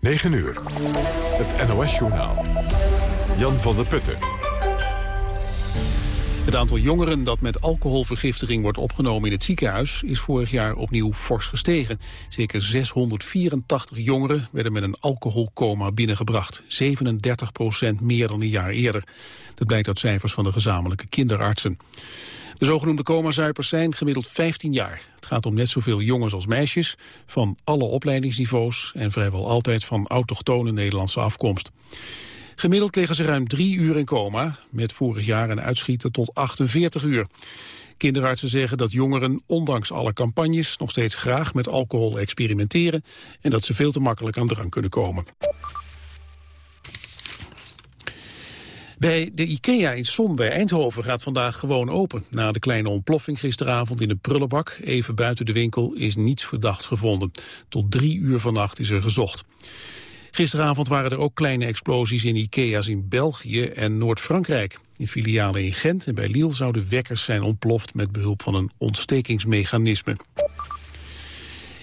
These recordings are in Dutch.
9 uur. Het NOS-journaal. Jan van der Putten. Het aantal jongeren dat met alcoholvergiftiging wordt opgenomen in het ziekenhuis is vorig jaar opnieuw fors gestegen. Zeker 684 jongeren werden met een alcoholcoma binnengebracht. 37 procent meer dan een jaar eerder. Dat blijkt uit cijfers van de gezamenlijke kinderartsen. De zogenoemde coma-zuipers zijn gemiddeld 15 jaar. Het gaat om net zoveel jongens als meisjes, van alle opleidingsniveaus... en vrijwel altijd van autochtone Nederlandse afkomst. Gemiddeld liggen ze ruim drie uur in coma, met vorig jaar een uitschieten tot 48 uur. Kinderartsen zeggen dat jongeren, ondanks alle campagnes, nog steeds graag met alcohol experimenteren en dat ze veel te makkelijk aan drank kunnen komen. Bij de IKEA in Son bij Eindhoven gaat vandaag gewoon open. Na de kleine ontploffing gisteravond in de prullenbak, even buiten de winkel, is niets verdachts gevonden. Tot drie uur vannacht is er gezocht. Gisteravond waren er ook kleine explosies in IKEA's in België en Noord-Frankrijk. In filialen in Gent en bij Lille zouden wekkers zijn ontploft met behulp van een ontstekingsmechanisme.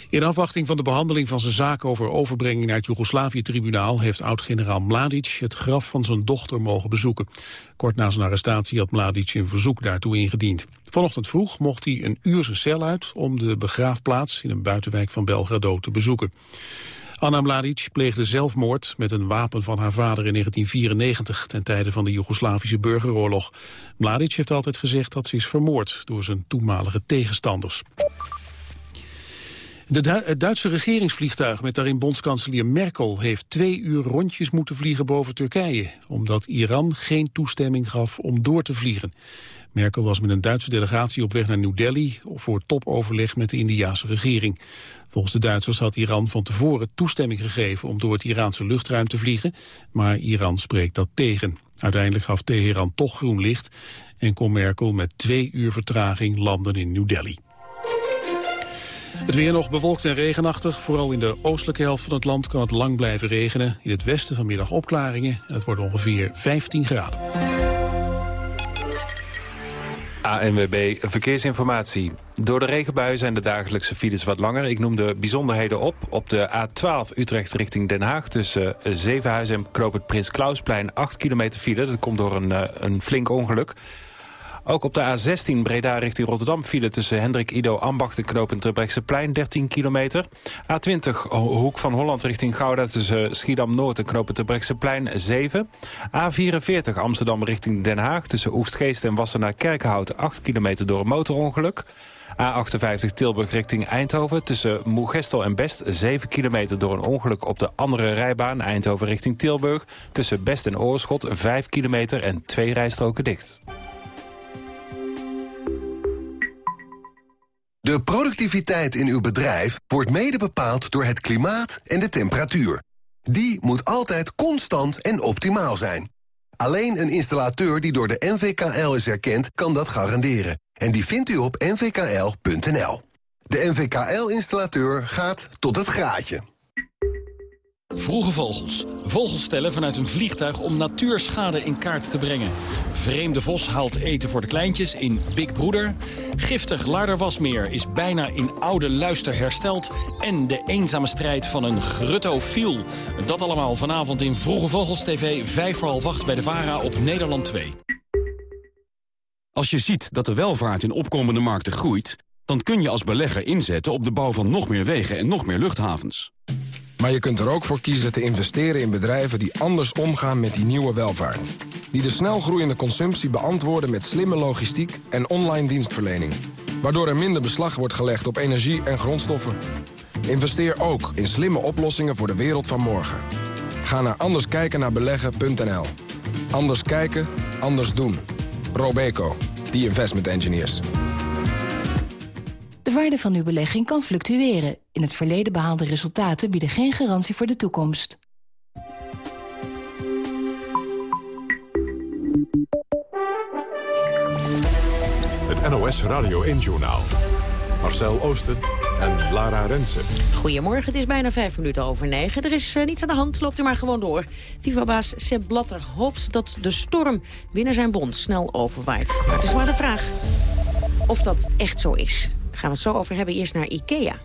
In afwachting van de behandeling van zijn zaak over overbrenging naar het Joegoslavië-tribunaal heeft oud-generaal Mladic het graf van zijn dochter mogen bezoeken. Kort na zijn arrestatie had Mladic een verzoek daartoe ingediend. Vanochtend vroeg mocht hij een uur zijn cel uit om de begraafplaats in een buitenwijk van Belgrado te bezoeken. Anna Mladic pleegde zelfmoord met een wapen van haar vader in 1994 ten tijde van de Joegoslavische burgeroorlog. Mladic heeft altijd gezegd dat ze is vermoord door zijn toenmalige tegenstanders. De het Duitse regeringsvliegtuig met daarin bondskanselier Merkel heeft twee uur rondjes moeten vliegen boven Turkije, omdat Iran geen toestemming gaf om door te vliegen. Merkel was met een Duitse delegatie op weg naar New Delhi voor topoverleg met de Indiase regering. Volgens de Duitsers had Iran van tevoren toestemming gegeven om door het Iraanse luchtruim te vliegen, maar Iran spreekt dat tegen. Uiteindelijk gaf Teheran toch groen licht en kon Merkel met twee uur vertraging landen in New Delhi. Het weer nog bewolkt en regenachtig. Vooral in de oostelijke helft van het land kan het lang blijven regenen. In het westen vanmiddag opklaringen. En het wordt ongeveer 15 graden. ANWB Verkeersinformatie. Door de regenbuien zijn de dagelijkse files wat langer. Ik noem de bijzonderheden op. Op de A12 Utrecht richting Den Haag... tussen Zevenhuizen en Knoop het Prins Klausplein 8 kilometer file. Dat komt door een, eh, een flink ongeluk. Ook op de A16 Breda richting Rotterdam file tussen Hendrik Ido Ambacht en knooppunt Terbrechtseplein 13 kilometer. A20 Hoek van Holland richting Gouda tussen Schiedam Noord en knooppunt Terbrechtseplein 7. A44 Amsterdam richting Den Haag tussen Oegstgeest en Wassenaar Kerkenhout 8 kilometer door een motorongeluk. A58 Tilburg richting Eindhoven tussen Moegestel en Best 7 kilometer door een ongeluk op de andere rijbaan Eindhoven richting Tilburg. Tussen Best en Oorschot 5 kilometer en twee rijstroken dicht. De productiviteit in uw bedrijf wordt mede bepaald door het klimaat en de temperatuur. Die moet altijd constant en optimaal zijn. Alleen een installateur die door de NVKL is erkend, kan dat garanderen. En die vindt u op nvkl.nl. De NVKL-installateur gaat tot het graadje. Vroege vogels. Vogels stellen vanuit een vliegtuig om natuurschade in kaart te brengen. Vreemde vos haalt eten voor de kleintjes in Big Broeder. Giftig Larderwasmeer is bijna in oude luister hersteld. En de eenzame strijd van een gruttofiel. Dat allemaal vanavond in Vroege Vogels TV, 5 voor half 8 bij de VARA op Nederland 2. Als je ziet dat de welvaart in opkomende markten groeit... dan kun je als belegger inzetten op de bouw van nog meer wegen en nog meer luchthavens. Maar je kunt er ook voor kiezen te investeren in bedrijven die anders omgaan met die nieuwe welvaart. Die de snelgroeiende consumptie beantwoorden met slimme logistiek en online dienstverlening. Waardoor er minder beslag wordt gelegd op energie en grondstoffen. Investeer ook in slimme oplossingen voor de wereld van morgen. Ga naar anderskijkennaarbeleggen.nl. Anders kijken, anders doen. Robeco, the investment engineers. De waarde van uw belegging kan fluctueren. In het verleden behaalde resultaten bieden geen garantie voor de toekomst. Het NOS Radio 1-journaal. Marcel Oosten en Lara Rensen. Goedemorgen, het is bijna vijf minuten over negen. Er is uh, niets aan de hand, loopt u maar gewoon door. FIFA-baas Sepp Blatter hoopt dat de storm binnen zijn bond snel overwaait. Maar het is maar de vraag of dat echt zo is gaan we het zo over hebben. Eerst naar Ikea.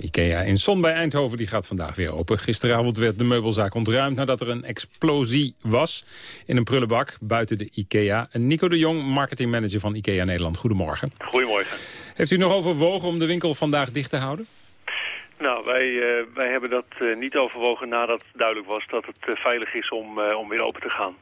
Ikea in Son bij Eindhoven die gaat vandaag weer open. Gisteravond werd de meubelzaak ontruimd nadat er een explosie was in een prullenbak buiten de Ikea. Nico de Jong, marketingmanager van Ikea Nederland. Goedemorgen. Goedemorgen. Heeft u nog overwogen om de winkel vandaag dicht te houden? Nou, wij, uh, wij hebben dat uh, niet overwogen nadat duidelijk was dat het uh, veilig is om, om weer open te gaan.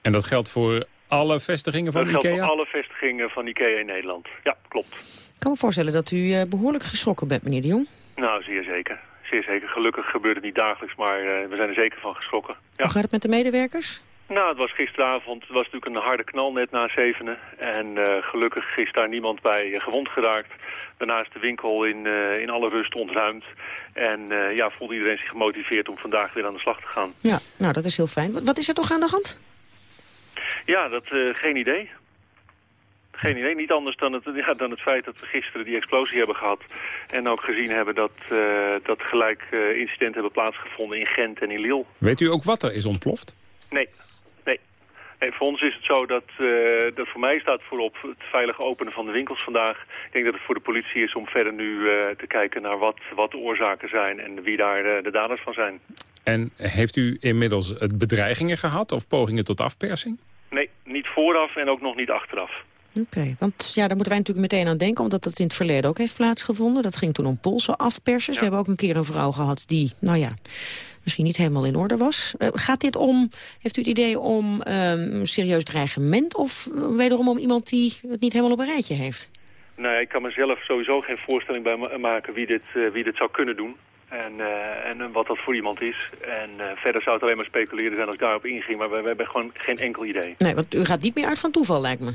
En dat geldt voor alle vestigingen van dat Ikea? Dat geldt voor alle vestigingen van Ikea in Nederland. Ja, klopt. Ik kan me voorstellen dat u behoorlijk geschrokken bent, meneer de Jong. Nou, zeer zeker. Zeer zeker. Gelukkig gebeurt het niet dagelijks, maar we zijn er zeker van geschrokken. Ja. Hoe gaat het met de medewerkers? Nou, het was gisteravond. Het was natuurlijk een harde knal net na zevenen. En uh, gelukkig is daar niemand bij uh, gewond geraakt. Daarna is de winkel in, uh, in alle rust ontruimd. En ja, voelde iedereen zich gemotiveerd om vandaag weer aan de slag te gaan. Ja, nou dat is heel fijn. Wat, wat is er toch aan de hand? Ja, dat geen idee. Geen idee, niet anders dan het, ja, dan het feit dat we gisteren die explosie hebben gehad. En ook gezien hebben dat, dat gelijk incidenten hebben plaatsgevonden in Gent en in Lille. Weet u ook wat er is ontploft? Nee, Nee, voor ons is het zo dat, uh, dat voor mij staat voorop het veilige openen van de winkels vandaag. Ik denk dat het voor de politie is om verder nu uh, te kijken naar wat, wat de oorzaken zijn en wie daar uh, de daders van zijn. En heeft u inmiddels bedreigingen gehad of pogingen tot afpersing? Nee, niet vooraf en ook nog niet achteraf. Oké, okay, want ja, daar moeten wij natuurlijk meteen aan denken... omdat dat in het verleden ook heeft plaatsgevonden. Dat ging toen om Poolse afpersers. Ja. We hebben ook een keer een vrouw gehad die, nou ja misschien niet helemaal in orde was. Uh, gaat dit om, heeft u het idee om um, serieus dreigement... of wederom om iemand die het niet helemaal op een rijtje heeft? Nee, ik kan mezelf sowieso geen voorstelling bij ma maken wie dit, uh, wie dit zou kunnen doen. En, uh, en wat dat voor iemand is. En verder zou het alleen maar speculeren zijn als ik daarop inging. Maar we, we hebben gewoon geen enkel idee. Nee, want u gaat niet meer uit van toeval, lijkt me.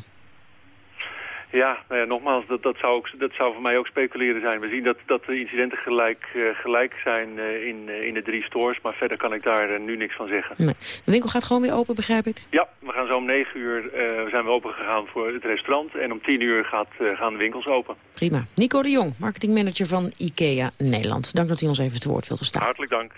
Ja, nou ja, nogmaals, dat, dat, zou ook, dat zou voor mij ook speculeren zijn. We zien dat, dat de incidenten gelijk, uh, gelijk zijn uh, in, uh, in de drie stores, maar verder kan ik daar nu niks van zeggen. Nee. De winkel gaat gewoon weer open, begrijp ik? Ja, we gaan zo om negen uur zijn we open gegaan voor het restaurant en om tien uur gaat, gaan de winkels open. Prima. Nico de Jong, marketingmanager van IKEA Nederland. Dank dat u ons even te woord wilde staan. Hartelijk dank.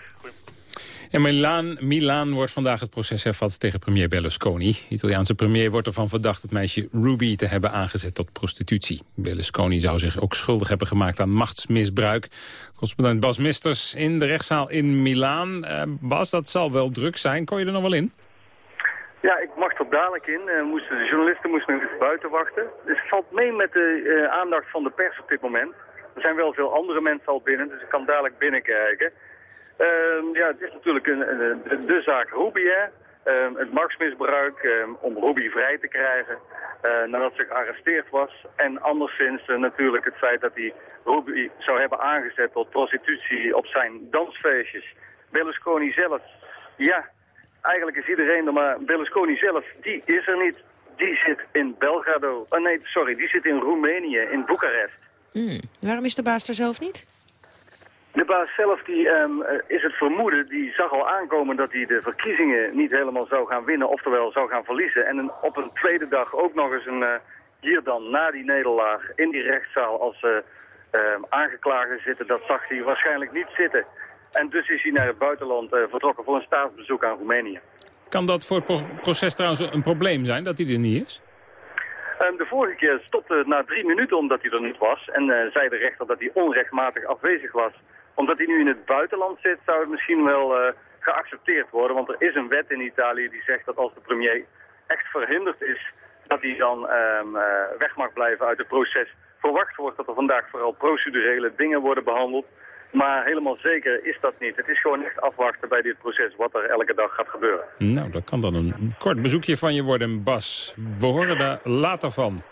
In Milaan, Milaan wordt vandaag het proces hervat tegen premier Berlusconi. Italiaanse premier wordt ervan verdacht het meisje Ruby te hebben aangezet tot prostitutie. Berlusconi zou zich ook schuldig hebben gemaakt aan machtsmisbruik. Correspondent Bas Misters in de rechtszaal in Milaan. Uh, Bas, dat zal wel druk zijn. Kon je er nog wel in? Ja, ik mag er dadelijk in. Uh, moesten, de journalisten moesten even buiten wachten. Dus het valt mee met de uh, aandacht van de pers op dit moment. Er zijn wel veel andere mensen al binnen, dus ik kan dadelijk binnenkijken. Uh, ja, het is natuurlijk de zaak Ruby, hè. Uh, het machtsmisbruik uh, om Ruby vrij te krijgen uh, nadat ze gearresteerd was. En anderszins uh, natuurlijk het feit dat hij Ruby zou hebben aangezet tot prostitutie op zijn dansfeestjes. Berlusconi zelf, ja, eigenlijk is iedereen er, maar Berlusconi zelf, die is er niet. Die zit in Belgrado, oh nee, sorry, die zit in Roemenië, in Boekarest. Hmm. Waarom is de baas er zelf niet? De baas zelf die, um, is het vermoeden, die zag al aankomen dat hij de verkiezingen niet helemaal zou gaan winnen, oftewel zou gaan verliezen. En op een tweede dag ook nog eens een, uh, hier dan na die nederlaag in die rechtszaal als uh, uh, aangeklager zitten, dat zag hij waarschijnlijk niet zitten. En dus is hij naar het buitenland vertrokken voor een staatsbezoek aan Roemenië. Kan dat voor het proces trouwens een probleem zijn, dat hij er niet is? Um, de vorige keer stopte het na drie minuten omdat hij er niet was. En zei de rechter dat hij onrechtmatig afwezig was omdat hij nu in het buitenland zit, zou het misschien wel uh, geaccepteerd worden. Want er is een wet in Italië die zegt dat als de premier echt verhinderd is... dat hij dan um, uh, weg mag blijven uit het proces. Verwacht wordt dat er vandaag vooral procedurele dingen worden behandeld. Maar helemaal zeker is dat niet. Het is gewoon echt afwachten bij dit proces wat er elke dag gaat gebeuren. Nou, dat kan dan een kort bezoekje van je worden, Bas. We horen daar later van.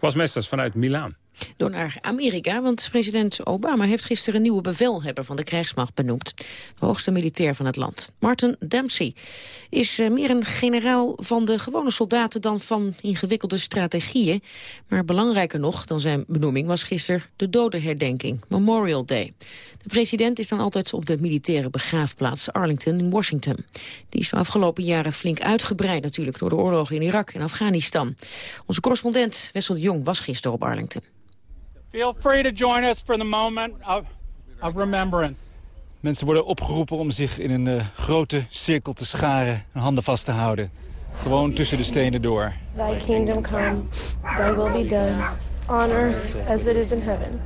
Bas Mesters vanuit Milaan. Door naar Amerika, want president Obama heeft gisteren een nieuwe bevelhebber van de krijgsmacht benoemd. De hoogste militair van het land. Martin Dempsey is uh, meer een generaal van de gewone soldaten dan van ingewikkelde strategieën. Maar belangrijker nog dan zijn benoeming was gisteren de dodenherdenking, Memorial Day. De president is dan altijd op de militaire begraafplaats Arlington in Washington. Die is de afgelopen jaren flink uitgebreid natuurlijk door de oorlogen in Irak en Afghanistan. Onze correspondent Wessel de Jong was gisteren op Arlington. Feel free to join us for the moment of, of remembrance. Mensen worden opgeroepen om zich in een uh, grote cirkel te scharen en handen vast te houden. Gewoon tussen de stenen door. Thy kingdom come, thy will be done, on earth as it is in heaven.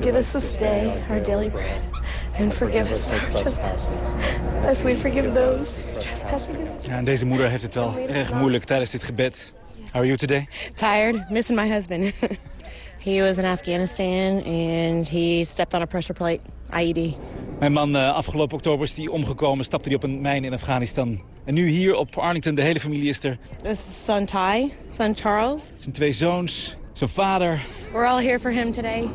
Give us this day our daily bread. And forgive us our trespasses. As we forgive those who trespass against us. Ja, en deze moeder heeft het wel erg moeilijk tijdens dit gebed. How are you today? Tired, missing my husband. he was in Afghanistan and he stepped on a pressure plate, IED. Mijn man, uh, afgelopen oktober is die omgekomen, stapte hij op een mijn in Afghanistan. En nu hier op Arlington, de hele familie is er. This is son Ty, son Charles. Zijn twee zoons, zijn vader. We're all here for him today.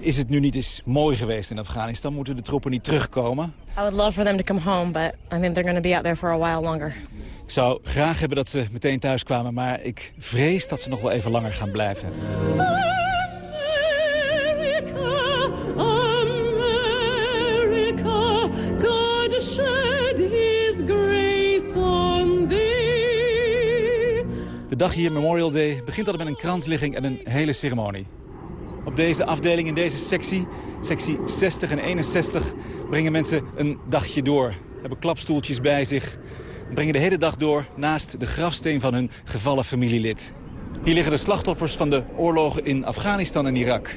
Is het nu niet eens mooi geweest in Afghanistan? Moeten de troepen niet terugkomen? I would love for them to come home, but I think they're going to be out there for a while longer. Ik zou graag hebben dat ze meteen thuis kwamen, maar ik vrees dat ze nog wel even langer gaan blijven. Dag hier, Memorial Day, begint altijd met een kransligging en een hele ceremonie. Op deze afdeling, in deze sectie, sectie 60 en 61, brengen mensen een dagje door. Hebben klapstoeltjes bij zich. Brengen de hele dag door naast de grafsteen van hun gevallen familielid. Hier liggen de slachtoffers van de oorlogen in Afghanistan en Irak.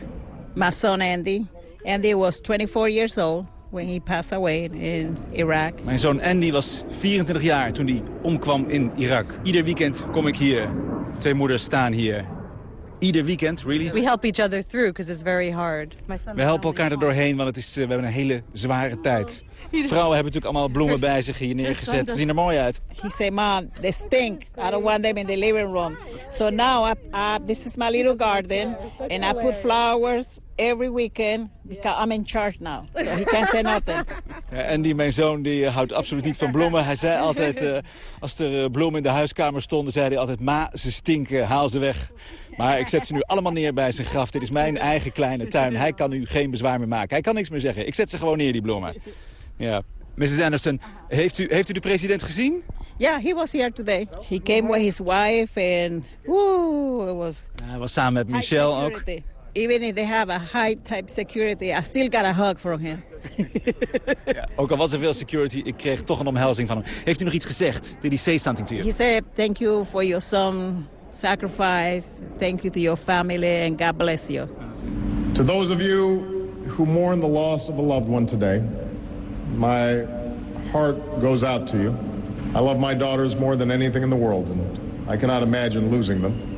My son Andy. Andy was 24 years old when he passed away in Iraq. Mijn zoon Andy was 24 jaar toen hij omkwam in Irak. Ieder weekend kom ik hier. Twee moeders staan hier. Ieder weekend, really? We help each other through because it's very hard. We helpen elkaar er doorheen, want het is, uh, we hebben een hele zware tijd. Vrouwen hebben natuurlijk allemaal bloemen bij zich hier neergezet. Ze zien er mooi uit. He said, "Mom, they stink. I don't want them in the living room." So now, I, I, this is my little garden, and I put flowers every weekend because I'm in charge now. So he can't say nothing. Ja, en die, mijn zoon, die uh, houdt absoluut niet van bloemen. Hij zei altijd, uh, als er uh, bloemen in de huiskamer stonden, zei hij altijd, ma, ze stinken, haal ze weg. Maar ik zet ze nu allemaal neer bij zijn graf. Dit is mijn eigen kleine tuin. Hij kan nu geen bezwaar meer maken. Hij kan niks meer zeggen. Ik zet ze gewoon neer, die bloemen. Ja. Mrs. Anderson, heeft u, heeft u de president gezien? Yeah, he was here today. He came with his wife and woo, it was. Ja, hij was samen met Michelle ook. Even if they have a high type security, I still got a hug from him. ja, ook al was er veel security, ik kreeg toch een omhelzing van hem. Heeft u nog iets gezegd? Did he say something to you? He said, thank you for your son sacrifice. Thank you to your family and God bless you. To those of you who mourn the loss of a loved one today, my heart goes out to you. I love my daughters more than anything in the world, and I cannot imagine losing them.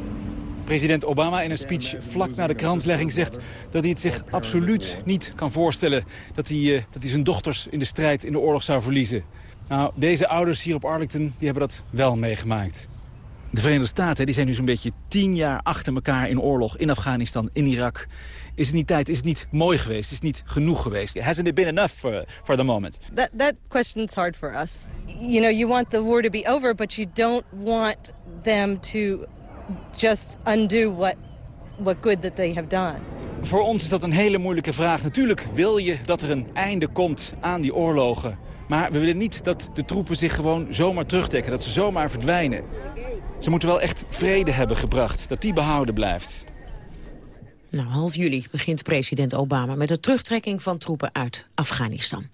President Obama in een speech vlak na de kranslegging zegt dat hij het zich absoluut niet kan voorstellen dat hij, uh, dat hij zijn dochters in de strijd in de oorlog zou verliezen. Nou, deze ouders hier op Arlington die hebben dat wel meegemaakt. De Verenigde Staten die zijn nu zo'n beetje tien jaar achter elkaar in oorlog in Afghanistan, in Irak. Is het niet tijd, is het niet mooi geweest, is het niet genoeg geweest? Hasn't it been enough for, for the moment? That, that question's hard for us. You know, you want the war to be over, but you don't want them to just undo what, what good that they have done. Voor ons is dat een hele moeilijke vraag. Natuurlijk wil je dat er een einde komt aan die oorlogen. Maar we willen niet dat de troepen zich gewoon zomaar terugtrekken, dat ze zomaar verdwijnen. Ze moeten wel echt vrede hebben gebracht, dat die behouden blijft. Nou, half juli begint president Obama met de terugtrekking van troepen uit Afghanistan.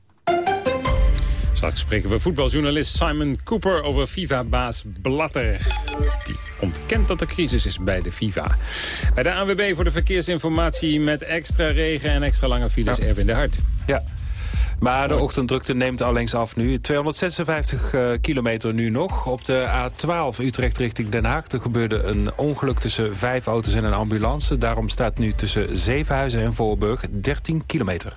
Straks spreken we voetbaljournalist Simon Cooper over FIFA-baas Blatter. Die ontkent dat er crisis is bij de FIFA. Bij de ANWB voor de verkeersinformatie met extra regen en extra lange files ja. Erwin de Hart. Ja, maar de ochtenddrukte neemt allengs af nu. 256 uh, kilometer nu nog. Op de A12 Utrecht richting Den Haag. Er gebeurde een ongeluk tussen vijf auto's en een ambulance. Daarom staat nu tussen Zevenhuizen en Voorburg 13 kilometer.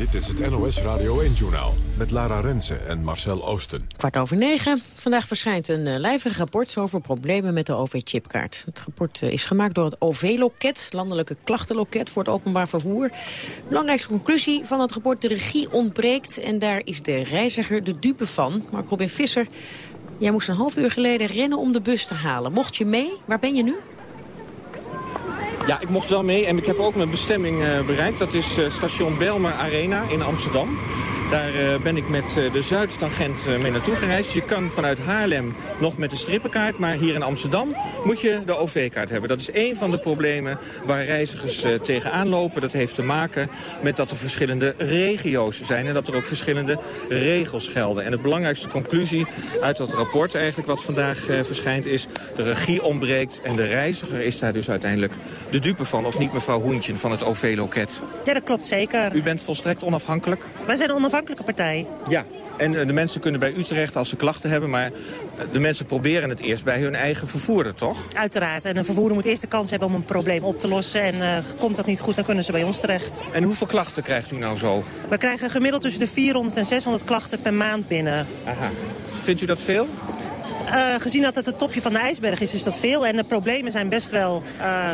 Dit is het NOS Radio 1-journaal met Lara Rensen en Marcel Oosten. Kwart over negen. Vandaag verschijnt een uh, lijvig rapport over problemen met de OV-chipkaart. Het rapport uh, is gemaakt door het OV-loket, landelijke klachtenloket voor het openbaar vervoer. Belangrijkste conclusie van het rapport, de regie ontbreekt en daar is de reiziger de dupe van. Mark Robin Visser, jij moest een half uur geleden rennen om de bus te halen. Mocht je mee? Waar ben je nu? Ja, ik mocht wel mee en ik heb ook mijn bestemming uh, bereikt. Dat is uh, station Belmer Arena in Amsterdam. Daar eh, ben ik met eh, de Zuidtangent uh, mee naartoe gereisd. Je kan vanuit Haarlem nog met de strippenkaart, maar hier in Amsterdam moet je de OV-kaart hebben. Dat is één van de problemen waar reizigers tegenaan lopen. Dat heeft te maken met dat er verschillende regio's zijn en dat er ook verschillende regels gelden. En de belangrijkste conclusie uit dat rapport eigenlijk wat vandaag verschijnt is... de regie ontbreekt en de reiziger is daar dus uiteindelijk de dupe van. Of niet mevrouw Hoentje van het OV-loket? Ja, dat klopt zeker. U bent volstrekt onafhankelijk? Wij zijn een onafhankelijke partij. Ja, en de mensen kunnen bij Utrecht als ze klachten hebben... maar de mensen proberen het eerst bij hun eigen vervoerder, toch? Uiteraard. En een vervoerder moet eerst de kans hebben om een probleem op te lossen. En uh, komt dat niet goed, dan kunnen ze bij ons terecht. En hoeveel klachten krijgt u nou zo? We krijgen gemiddeld tussen de 400 en 600 klachten per maand binnen. Aha. Vindt u dat veel? Uh, gezien dat het het topje van de ijsberg is, is dat veel. En de problemen zijn best wel... Uh,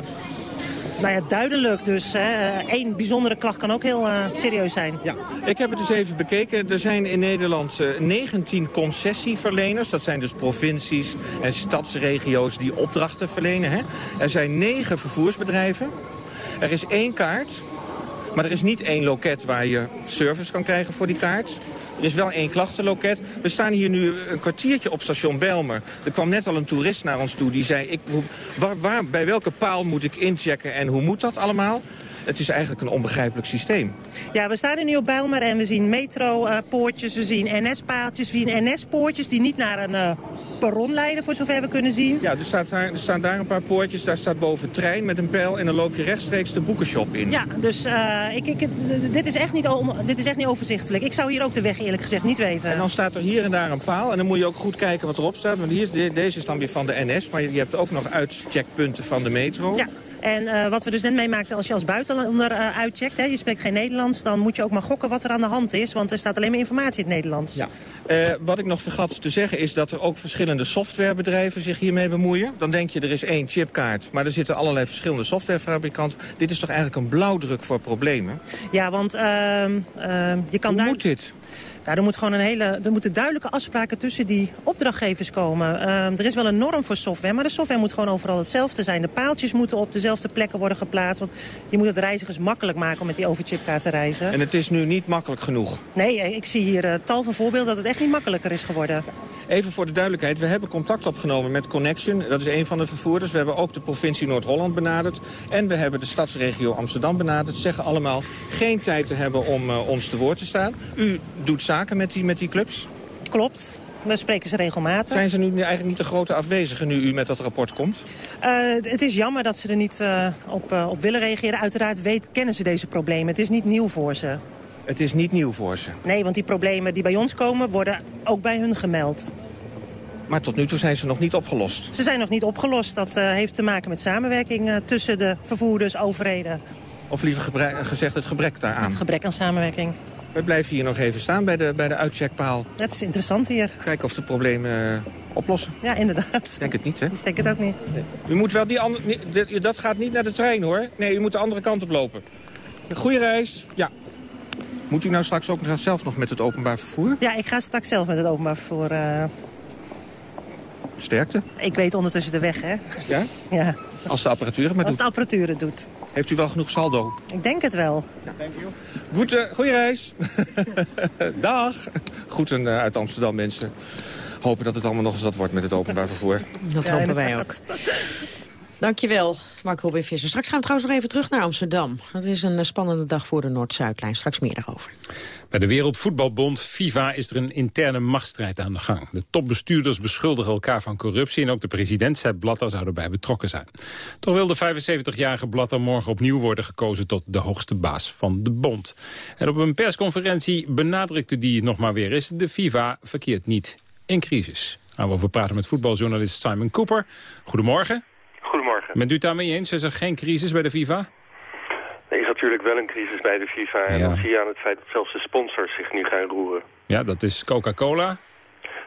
nou ja, duidelijk. Dus hè, één bijzondere klacht kan ook heel uh, serieus zijn. Ja, ik heb het dus even bekeken. Er zijn in Nederland uh, 19 concessieverleners. Dat zijn dus provincies en stadsregio's die opdrachten verlenen. Hè. Er zijn negen vervoersbedrijven. Er is één kaart. Maar er is niet één loket waar je service kan krijgen voor die kaart. Er is wel één klachtenloket. We staan hier nu een kwartiertje op station Belmer. Er kwam net al een toerist naar ons toe die zei... Ik, waar, waar, bij welke paal moet ik inchecken en hoe moet dat allemaal? Het is eigenlijk een onbegrijpelijk systeem. Ja, we staan hier nu op Bijlmer en we zien metropoortjes, we zien NS-paaltjes, we zien NS-poortjes die niet naar een uh, perron leiden, voor zover we kunnen zien. Ja, er, staat daar, er staan daar een paar poortjes, daar staat boven trein met een pijl en dan loop je rechtstreeks de boekenshop in. Ja, dus uh, ik, ik, dit, is echt niet, dit is echt niet overzichtelijk. Ik zou hier ook de weg eerlijk gezegd niet weten. En dan staat er hier en daar een paal en dan moet je ook goed kijken wat erop staat. Want hier, deze is dan weer van de NS, maar je hebt ook nog uitcheckpunten van de metro. Ja. En uh, wat we dus net meemaakten als je als buitenlander uh, uitcheckt, hè, je spreekt geen Nederlands, dan moet je ook maar gokken wat er aan de hand is. Want er staat alleen maar informatie in het Nederlands. Ja. Uh, wat ik nog vergat te zeggen is dat er ook verschillende softwarebedrijven zich hiermee bemoeien. Dan denk je er is één chipkaart, maar er zitten allerlei verschillende softwarefabrikanten. Dit is toch eigenlijk een blauwdruk voor problemen? Ja, want ehm, je kan Hoe daar... moet dit? Nou, er, moet gewoon een hele, er moeten duidelijke afspraken tussen die opdrachtgevers komen. Uh, er is wel een norm voor software, maar de software moet gewoon overal hetzelfde zijn. De paaltjes moeten op dezelfde plekken worden geplaatst. Want je moet het reizigers makkelijk maken om met die overchipkaart te reizen. En het is nu niet makkelijk genoeg? Nee, ik zie hier uh, tal van voorbeelden dat het echt niet makkelijker is geworden. Even voor de duidelijkheid, we hebben contact opgenomen met Connection. Dat is een van de vervoerders. We hebben ook de provincie Noord-Holland benaderd. En we hebben de stadsregio Amsterdam benaderd. Ze zeggen allemaal geen tijd te hebben om uh, ons te woord te staan. U doet zaken met die, met die clubs? Klopt. We spreken ze regelmatig. Zijn ze nu eigenlijk niet de grote afwezigen nu u met dat rapport komt? Uh, het is jammer dat ze er niet uh, op, uh, op willen reageren. Uiteraard weet, kennen ze deze problemen. Het is niet nieuw voor ze. Het is niet nieuw voor ze? Nee, want die problemen die bij ons komen worden ook bij hun gemeld. Maar tot nu toe zijn ze nog niet opgelost? Ze zijn nog niet opgelost. Dat uh, heeft te maken met samenwerking uh, tussen de vervoerders, overheden. Of liever gezegd het gebrek daaraan? Het gebrek aan samenwerking. We blijven hier nog even staan bij de, bij de uitcheckpaal. Het is interessant hier. Kijken of de problemen uh, oplossen. Ja, inderdaad. Ik denk het niet, hè? Ik denk het ook niet. U moet wel die andere... Dat gaat niet naar de trein, hoor. Nee, u moet de andere kant op lopen. Goeie reis. Ja. Moet u nou straks ook zelf nog met het openbaar vervoer? Ja, ik ga straks zelf met het openbaar vervoer. Uh... Sterkte. Ik weet ondertussen de weg, hè? Ja? Ja. Als de apparatuur het maar Als doet. de apparatuur het doet. Heeft u wel genoeg saldo? Ik denk het wel. Ja. Goed, uh, goeie reis. Dag. Groeten uh, uit Amsterdam, mensen. Hopen dat het allemaal nog eens wat wordt met het openbaar vervoer. Dat hopen wij ook. Dankjewel, Mark Robin Visser. Straks gaan we trouwens nog even terug naar Amsterdam. Het is een spannende dag voor de Noord-Zuidlijn. Straks meer daarover. Bij de Wereldvoetbalbond FIFA is er een interne machtsstrijd aan de gang. De topbestuurders beschuldigen elkaar van corruptie... en ook de president Sepp Blatter zou erbij betrokken zijn. Toch wil de 75-jarige Blatter morgen opnieuw worden gekozen... tot de hoogste baas van de bond. En op een persconferentie benadrukte die nog maar weer eens... de FIFA verkeert niet in crisis. Gaan we praten met voetbaljournalist Simon Cooper. Goedemorgen. Bent u het daarmee eens? Is er geen crisis bij de FIFA? Er is natuurlijk wel een crisis bij de FIFA. En Ja. dat zie je aan het feit dat zelfs de sponsors zich nu gaan roeren. Ja, dat is Coca-Cola,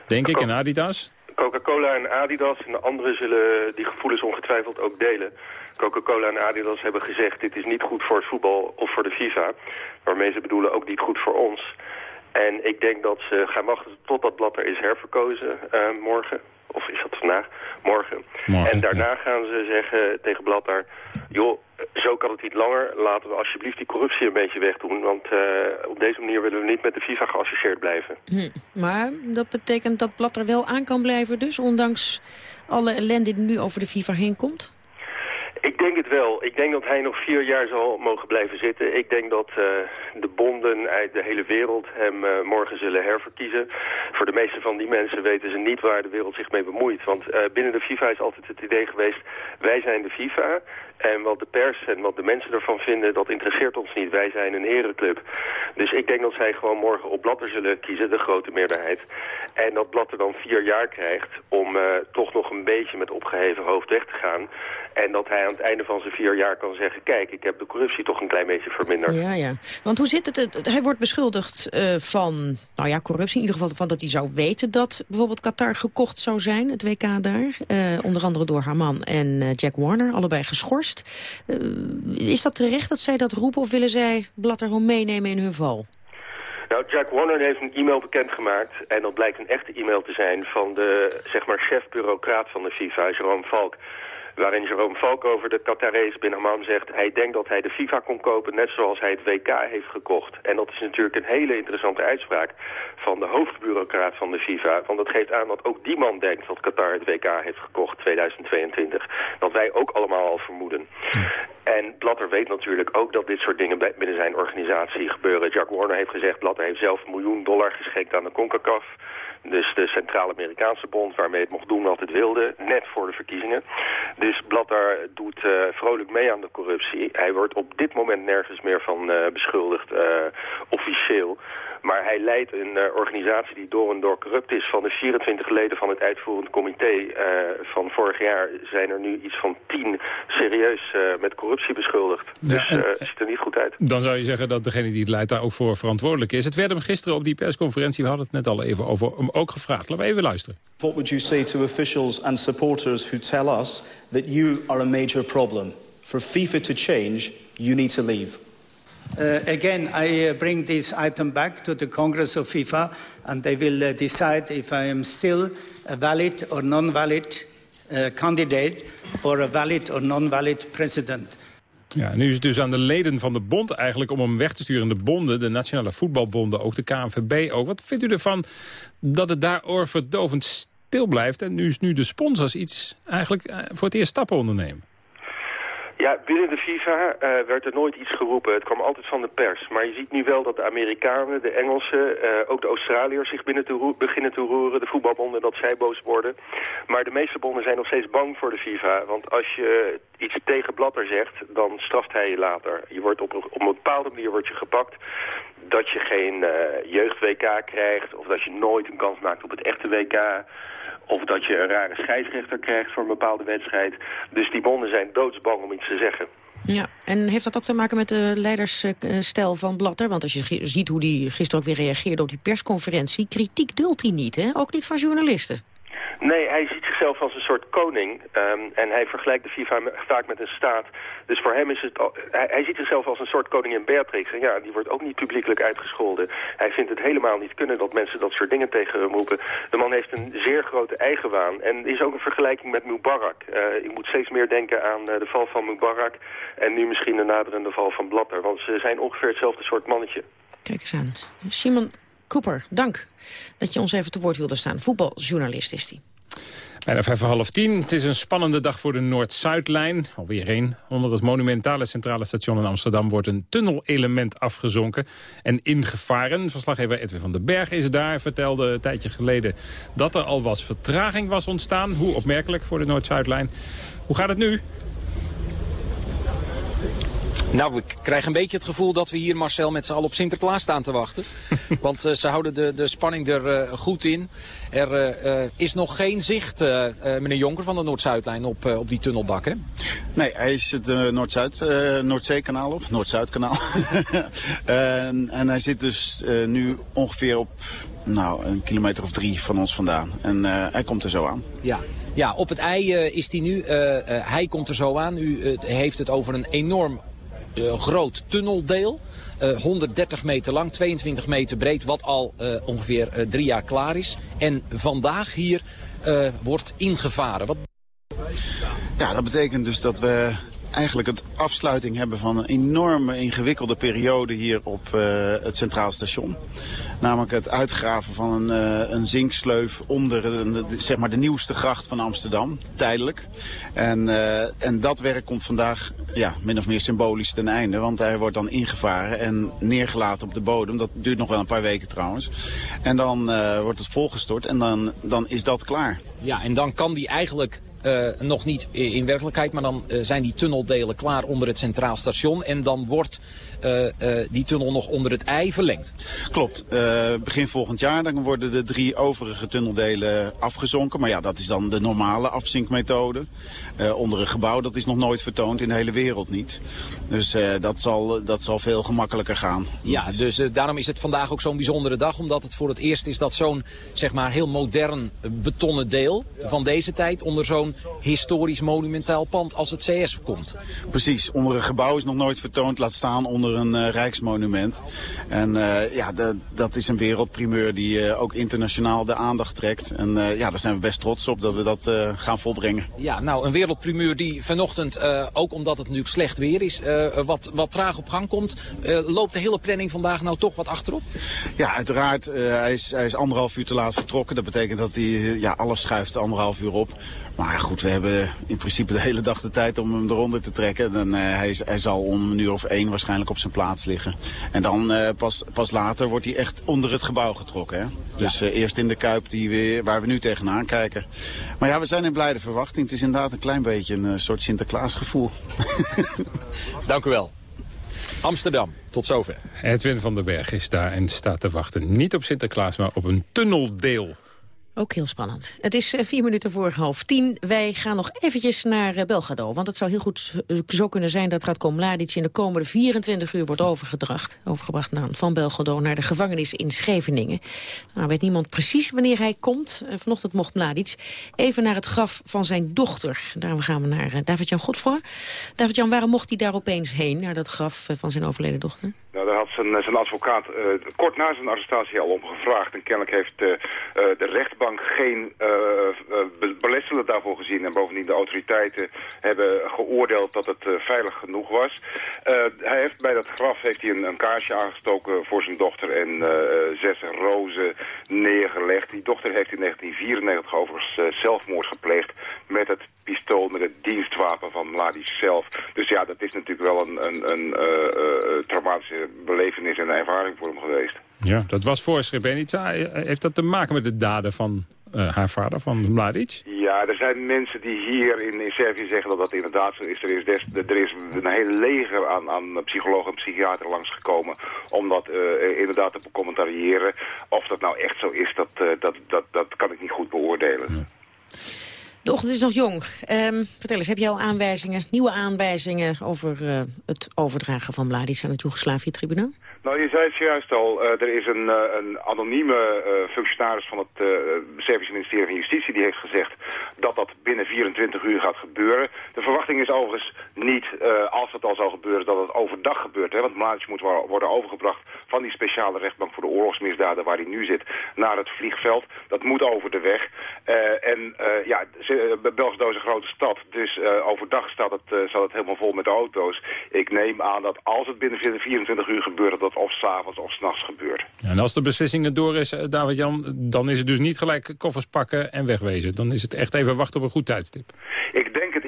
denk ik, en Adidas. Coca-Cola en Adidas en de anderen zullen die gevoelens ongetwijfeld ook delen. Coca-Cola en Adidas hebben gezegd dit is niet goed voor het voetbal of voor de FIFA. Waarmee ze bedoelen ook niet goed voor ons. En ik denk dat ze gaan wachten totdat Blatter is herverkozen eh, morgen. Of is dat vandaag? Morgen. Morgen, en daarna gaan ze zeggen tegen Blatter... joh, zo kan het niet langer. Laten we alsjeblieft die corruptie een beetje wegdoen. Want uh, op deze manier willen we niet met de FIFA geassocieerd blijven. Hm. Maar dat betekent dat Blatter wel aan kan blijven dus, ondanks alle ellende die nu over de FIFA heen komt? Ik denk het wel. Ik denk dat hij nog vier jaar zal mogen blijven zitten. Ik denk dat uh, de bonden uit de hele wereld hem uh, morgen zullen herverkiezen. Voor de meeste van die mensen weten ze niet waar de wereld zich mee bemoeit. Want uh, binnen de FIFA is altijd het idee geweest... wij zijn de FIFA en wat de pers en wat de mensen ervan vinden... dat interesseert ons niet. Wij zijn een herenclub. Dus ik denk dat zij gewoon morgen op Blatter zullen kiezen, de grote meerderheid. En dat Blatter dan vier jaar krijgt om toch nog een beetje met opgeheven hoofd weg te gaan... En dat hij aan het einde van zijn vier jaar kan zeggen... kijk, ik heb de corruptie toch een klein beetje verminderd. Ja, ja. Want hoe zit het? Hij wordt beschuldigd uh, van, nou ja, corruptie. In ieder geval van dat hij zou weten dat bijvoorbeeld Qatar gekocht zou zijn. Het WK daar. Uh, onder andere door haar man en Jack Warner. Allebei geschorst. Is dat terecht dat zij dat roepen? Of willen zij Blatter meenemen in hun val? Nou, Jack Warner heeft een e-mail bekendgemaakt. En dat blijkt een echte e-mail te zijn van de, zeg maar, chef-bureaucraat van de FIFA, Jerome Valk waarin Jerome Valk over de Qatarees bin Hammam zegt... hij denkt dat hij de FIFA kon kopen net zoals hij het WK heeft gekocht. En dat is natuurlijk een hele interessante uitspraak van de hoofdbureaucraat van de FIFA. Want dat geeft aan dat ook die man denkt dat Qatar het WK heeft gekocht 2022. Dat wij ook allemaal al vermoeden. En Blatter weet natuurlijk ook dat dit soort dingen binnen zijn organisatie gebeuren. Jack Warner heeft gezegd, Blatter heeft zelf een miljoen dollar geschenkt aan de CONCACAF... Dus de Centraal-Amerikaanse bond waarmee het mocht doen wat het wilde, net voor de verkiezingen. Dus Blatter doet uh, vrolijk mee aan de corruptie. Hij wordt op dit moment nergens meer van uh, beschuldigd, uh, officieel. Maar hij leidt een uh, organisatie die door en door corrupt is. Van de 24 leden van het uitvoerend comité uh, van vorig jaar zijn er nu iets van 10 serieus uh, met corruptie beschuldigd. Ja, dus het ziet er niet goed uit. Dan zou je zeggen dat degene die het leidt daar ook voor verantwoordelijk is. Het werd hem gisteren op die persconferentie, we hadden het net al even over, hem ook gevraagd. Laten we even luisteren. What would you say to officials and supporters who tell us that you are a major problem? For FIFA to change, you need to leave. Uh, again, I uh, bring this item back to the Congress of FIFA, and they will uh, decide if I am still a valid or non-valid candidate or a valid or non-valid president. Ja, nu is het dus aan de leden van de bond eigenlijk om hem weg te sturen. De bonden, de nationale voetbalbonden, ook de KNVB ook. Wat vindt u ervan dat het daar oorverdovend stil blijft... en nu is nu de sponsors iets eigenlijk uh, voor het eerst stappen ondernemen? Ja, binnen de FIFA uh, werd er nooit iets geroepen. Het kwam altijd van de pers. Maar je ziet nu wel dat de Amerikanen, de Engelsen, uh, ook de Australiërs zich binnen te beginnen te roeren. De voetbalbonden, dat zij boos worden. Maar de meeste bonden zijn nog steeds bang voor de FIFA. Want als je iets tegen Blatter zegt, dan straft hij je later. Je wordt op, een bepaalde manier wordt je gepakt dat je geen uh, jeugd-WK krijgt... of dat je nooit een kans maakt op het echte WK... Of dat je een rare scheidsrechter krijgt voor een bepaalde wedstrijd. Dus die bonden zijn doodsbang om iets te zeggen. Ja, en heeft dat ook te maken met de leidersstijl van Blatter? Want als je ziet hoe hij gisteren ook weer reageerde op die persconferentie... kritiek duldt hij niet, hè? Ook niet van journalisten. Nee, hij ziet zichzelf als een soort koning. Um, en hij vergelijkt de FIFA vaak met een staat. Dus voor hem is het... Hij, ziet zichzelf als een soort koningin Beatrix. En ja, die wordt ook niet publiekelijk uitgescholden. Hij vindt het helemaal niet kunnen dat mensen dat soort dingen tegen hem roepen. De man heeft een zeer grote eigenwaan. En is ook een vergelijking met Mubarak. Uh, ik moet steeds meer denken aan uh, de val van Mubarak. En nu misschien de naderende val van Blatter. Want ze zijn ongeveer hetzelfde soort mannetje. Kijk eens aan. Simon Cooper, dank dat je ons even te woord wilde staan. Voetbaljournalist is hij. Bijna vijf half tien. Het is een spannende dag voor de Noord-Zuidlijn. Alweer één. Onder het monumentale centrale station in Amsterdam... wordt een tunnelelement afgezonken en ingevaren. Verslaggever Edwin van den Berg is daar. Vertelde een tijdje geleden dat er al was vertraging was ontstaan. Hoe opmerkelijk voor de Noord-Zuidlijn. Hoe gaat het nu? Nou, ik krijg een beetje het gevoel dat we hier, Marcel, met z'n allen op Sinterklaas staan te wachten. Want uh, ze houden de, de spanning er uh, goed in. Er uh, is nog geen zicht, meneer Jonker van de Noord-Zuidlijn, op, op die tunnelbak, hè? Nee, hij is het Noord-Zuid, Noordzeekanaal op, Noord-Zuidkanaal. en, en hij zit dus nu ongeveer op nou, een kilometer of drie van ons vandaan. En hij komt er zo aan. Ja, ja, op het ei is hij nu. Uh, uh, hij komt er zo aan. U uh, heeft het over een enorm groot tunneldeel. 130 meter lang, 22 meter breed, wat al ongeveer drie jaar klaar is. En vandaag hier wordt ingevaren. Wat... Ja, dat betekent dus dat we eigenlijk het afsluiting hebben van een enorme ingewikkelde periode hier op uh, het Centraal Station. Namelijk het uitgraven van een, uh, een zinksleuf onder de, zeg maar de nieuwste gracht van Amsterdam, tijdelijk. En, uh, en dat werk komt vandaag ja, min of meer symbolisch ten einde, want hij wordt dan ingevaren en neergelaten op de bodem. Dat duurt nog wel een paar weken trouwens. En dan wordt het volgestort en dan, dan is dat klaar. Ja, en dan kan die eigenlijk uh, nog niet in werkelijkheid, maar dan uh, zijn die tunneldelen klaar onder het Centraal Station. En dan wordt uh, die tunnel nog onder het ei verlengd. Klopt. begin volgend jaar dan worden de drie overige tunneldelen afgezonken. Maar ja, dat is dan de normale afzinkmethode. onder een gebouw, dat is nog nooit vertoond in de hele wereld niet. Dus dat, zal, dat zal veel gemakkelijker gaan. Ja, dus daarom is het vandaag ook zo'n bijzondere dag. Omdat het voor het eerst is dat zo'n zeg maar, heel modern betonnen deel van deze tijd onder zo'n historisch monumentaal pand als het CS komt. Precies, onder een gebouw is nog nooit vertoond, laat staan onder een uh, rijksmonument. En uh, ja, de, dat is een wereldprimeur die uh, ook internationaal de aandacht trekt. En ja, daar zijn we best trots op dat we dat gaan volbrengen. Ja, nou een wereldprimeur die vanochtend, ook omdat het natuurlijk slecht weer is, wat, wat traag op gang komt. loopt de hele planning vandaag nou toch wat achterop? Ja, uiteraard. hij, is, hij is anderhalf uur te laat vertrokken. Dat betekent dat hij ja, alles schuift anderhalf uur op. Maar goed, we hebben in principe de hele dag de tijd om hem eronder te trekken. Dan, uh, hij, is, hij, zal om een uur of één waarschijnlijk op zijn plaats liggen. En dan uh, pas, pas later wordt hij echt onder het gebouw getrokken. Hè? Dus uh, eerst in de kuip die we, waar we nu tegenaan kijken. Maar ja, we zijn in blijde verwachting. Het is inderdaad een klein beetje een soort Sinterklaasgevoel. Dank u wel. Amsterdam, tot zover. Edwin van den Berg is daar en staat te wachten. Niet op Sinterklaas, maar op een tunneldeel. Ook heel spannend. Het is eh, vier minuten voor half tien. Wij gaan nog eventjes naar eh, Belgrado. Want het zou heel goed eh, zo kunnen zijn dat Radko Mladic... in de komende 24 uur wordt overgebracht, overgebracht van Belgrado... naar de gevangenis in Scheveningen. Nou weet niemand precies wanneer hij komt. Vanochtend mocht Mladic even naar het graf van zijn dochter. Daarom gaan we naar David-Jan Godfroy. David-Jan, waarom mocht hij daar opeens heen... naar dat graf van zijn overleden dochter? Nou, daar had zijn, zijn advocaat kort na zijn arrestatie al om gevraagd. En kennelijk heeft de rechtbank geen uh, daarvoor gezien. En bovendien de autoriteiten hebben geoordeeld dat het veilig genoeg was. hij heeft bij dat graf heeft hij een, een kaarsje aangestoken voor zijn dochter en zes rozen neergelegd. Die dochter heeft in 1994 overigens zelfmoord gepleegd met het pistool, met het dienstwapen van Mladic zelf. Dus ja, dat is natuurlijk wel een, een, een traumatische belevenis en ervaring voor hem geweest. Ja, dat was voor Srebrenica. Heeft dat te maken met de daden van uh, haar vader, van Mladic? Ja, er zijn mensen die hier in, in Servië zeggen dat dat inderdaad zo is. Er is, des, er is een hele leger aan, aan psychologen en psychiaters langsgekomen om dat uh, inderdaad te commentariëren. Of dat nou echt zo is, dat, uh, dat, dat, dat kan ik niet goed beoordelen. Ja. De ochtend is nog jong. Um, vertel eens, heb je al aanwijzingen, nieuwe aanwijzingen over uh, het overdragen van Mladic aan het Joegoslavië-tribunaal? Nou, je zei het juist al. Uh, er is een, uh, een anonieme functionaris van het Servische ministerie van Justitie... die heeft gezegd dat dat binnen 24 uur gaat gebeuren. De verwachting is overigens niet, als het al zou gebeuren, dat het overdag gebeurt. Hè? Want Mladic moet worden overgebracht van die speciale rechtbank voor de oorlogsmisdaden... waar hij nu zit, naar het vliegveld. Dat moet over de weg. en ja, Belgrado is een grote stad, dus overdag staat het, staat het helemaal vol met auto's. Ik neem aan dat als het binnen 24 uur gebeurt... dat of s'avonds of s'nachts gebeurt. Ja, en als de beslissingen door is, eh, David-Jan, dan is het dus niet gelijk koffers pakken en wegwezen. Dan is het echt even wachten op een goed tijdstip.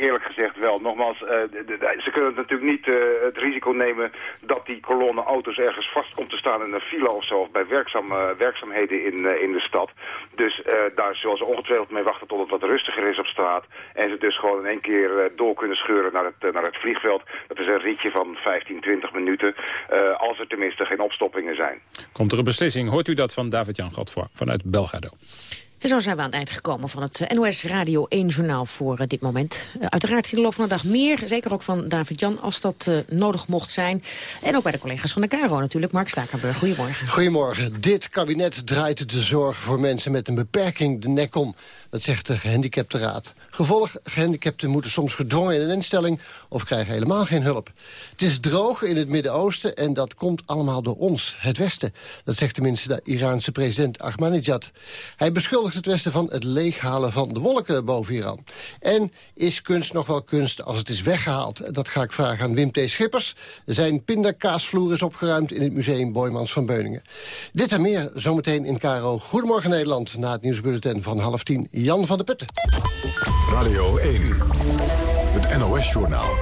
Eerlijk gezegd wel. Nogmaals, de, ze kunnen natuurlijk niet uh, het risico nemen dat die kolonne auto's ergens vast komt te staan in een file of zo, of bij werkzaam, werkzaamheden in, in de stad. Dus daar zullen ze ongetwijfeld mee wachten tot het wat rustiger is op straat. En ze dus gewoon in één keer door kunnen scheuren naar het, naar het vliegveld. Dat is een ritje van 15, 20 minuten. als er tenminste geen opstoppingen zijn. Komt er een beslissing? Hoort u dat van David-Jan Godvoor vanuit Belgrado? En zo zijn we aan het eind gekomen van het eh, NOS Radio 1 Journaal voor uh, dit moment. Uh, uiteraard zie de loop van de dag meer, zeker ook van David-Jan, als dat nodig mocht zijn. En ook bij de collega's van de KRO natuurlijk. Mark Stakenburg, goedemorgen. Goedemorgen. Dit kabinet draait de zorg voor mensen met een beperking de nek om. Dat zegt de gehandicapte raad. Gevolg, gehandicapten moeten soms gedwongen in een instelling... of krijgen helemaal geen hulp. Het is droog in het Midden-Oosten en dat komt allemaal door ons, het Westen. Dat zegt tenminste de Iraanse president Ahmadinejad. Hij beschuldigt het Westen van het leeghalen van de wolken boven Iran. En is kunst nog wel kunst als het is weggehaald? Dat ga ik vragen aan Wim T. Schippers. Zijn pindakaasvloer is opgeruimd in het museum Boymans van Beuningen. Dit en meer zometeen in Caro. Goedemorgen Nederland, na het nieuwsbulletin van half tien. Jan van der Putten. Radio 1, het NOS-journaal.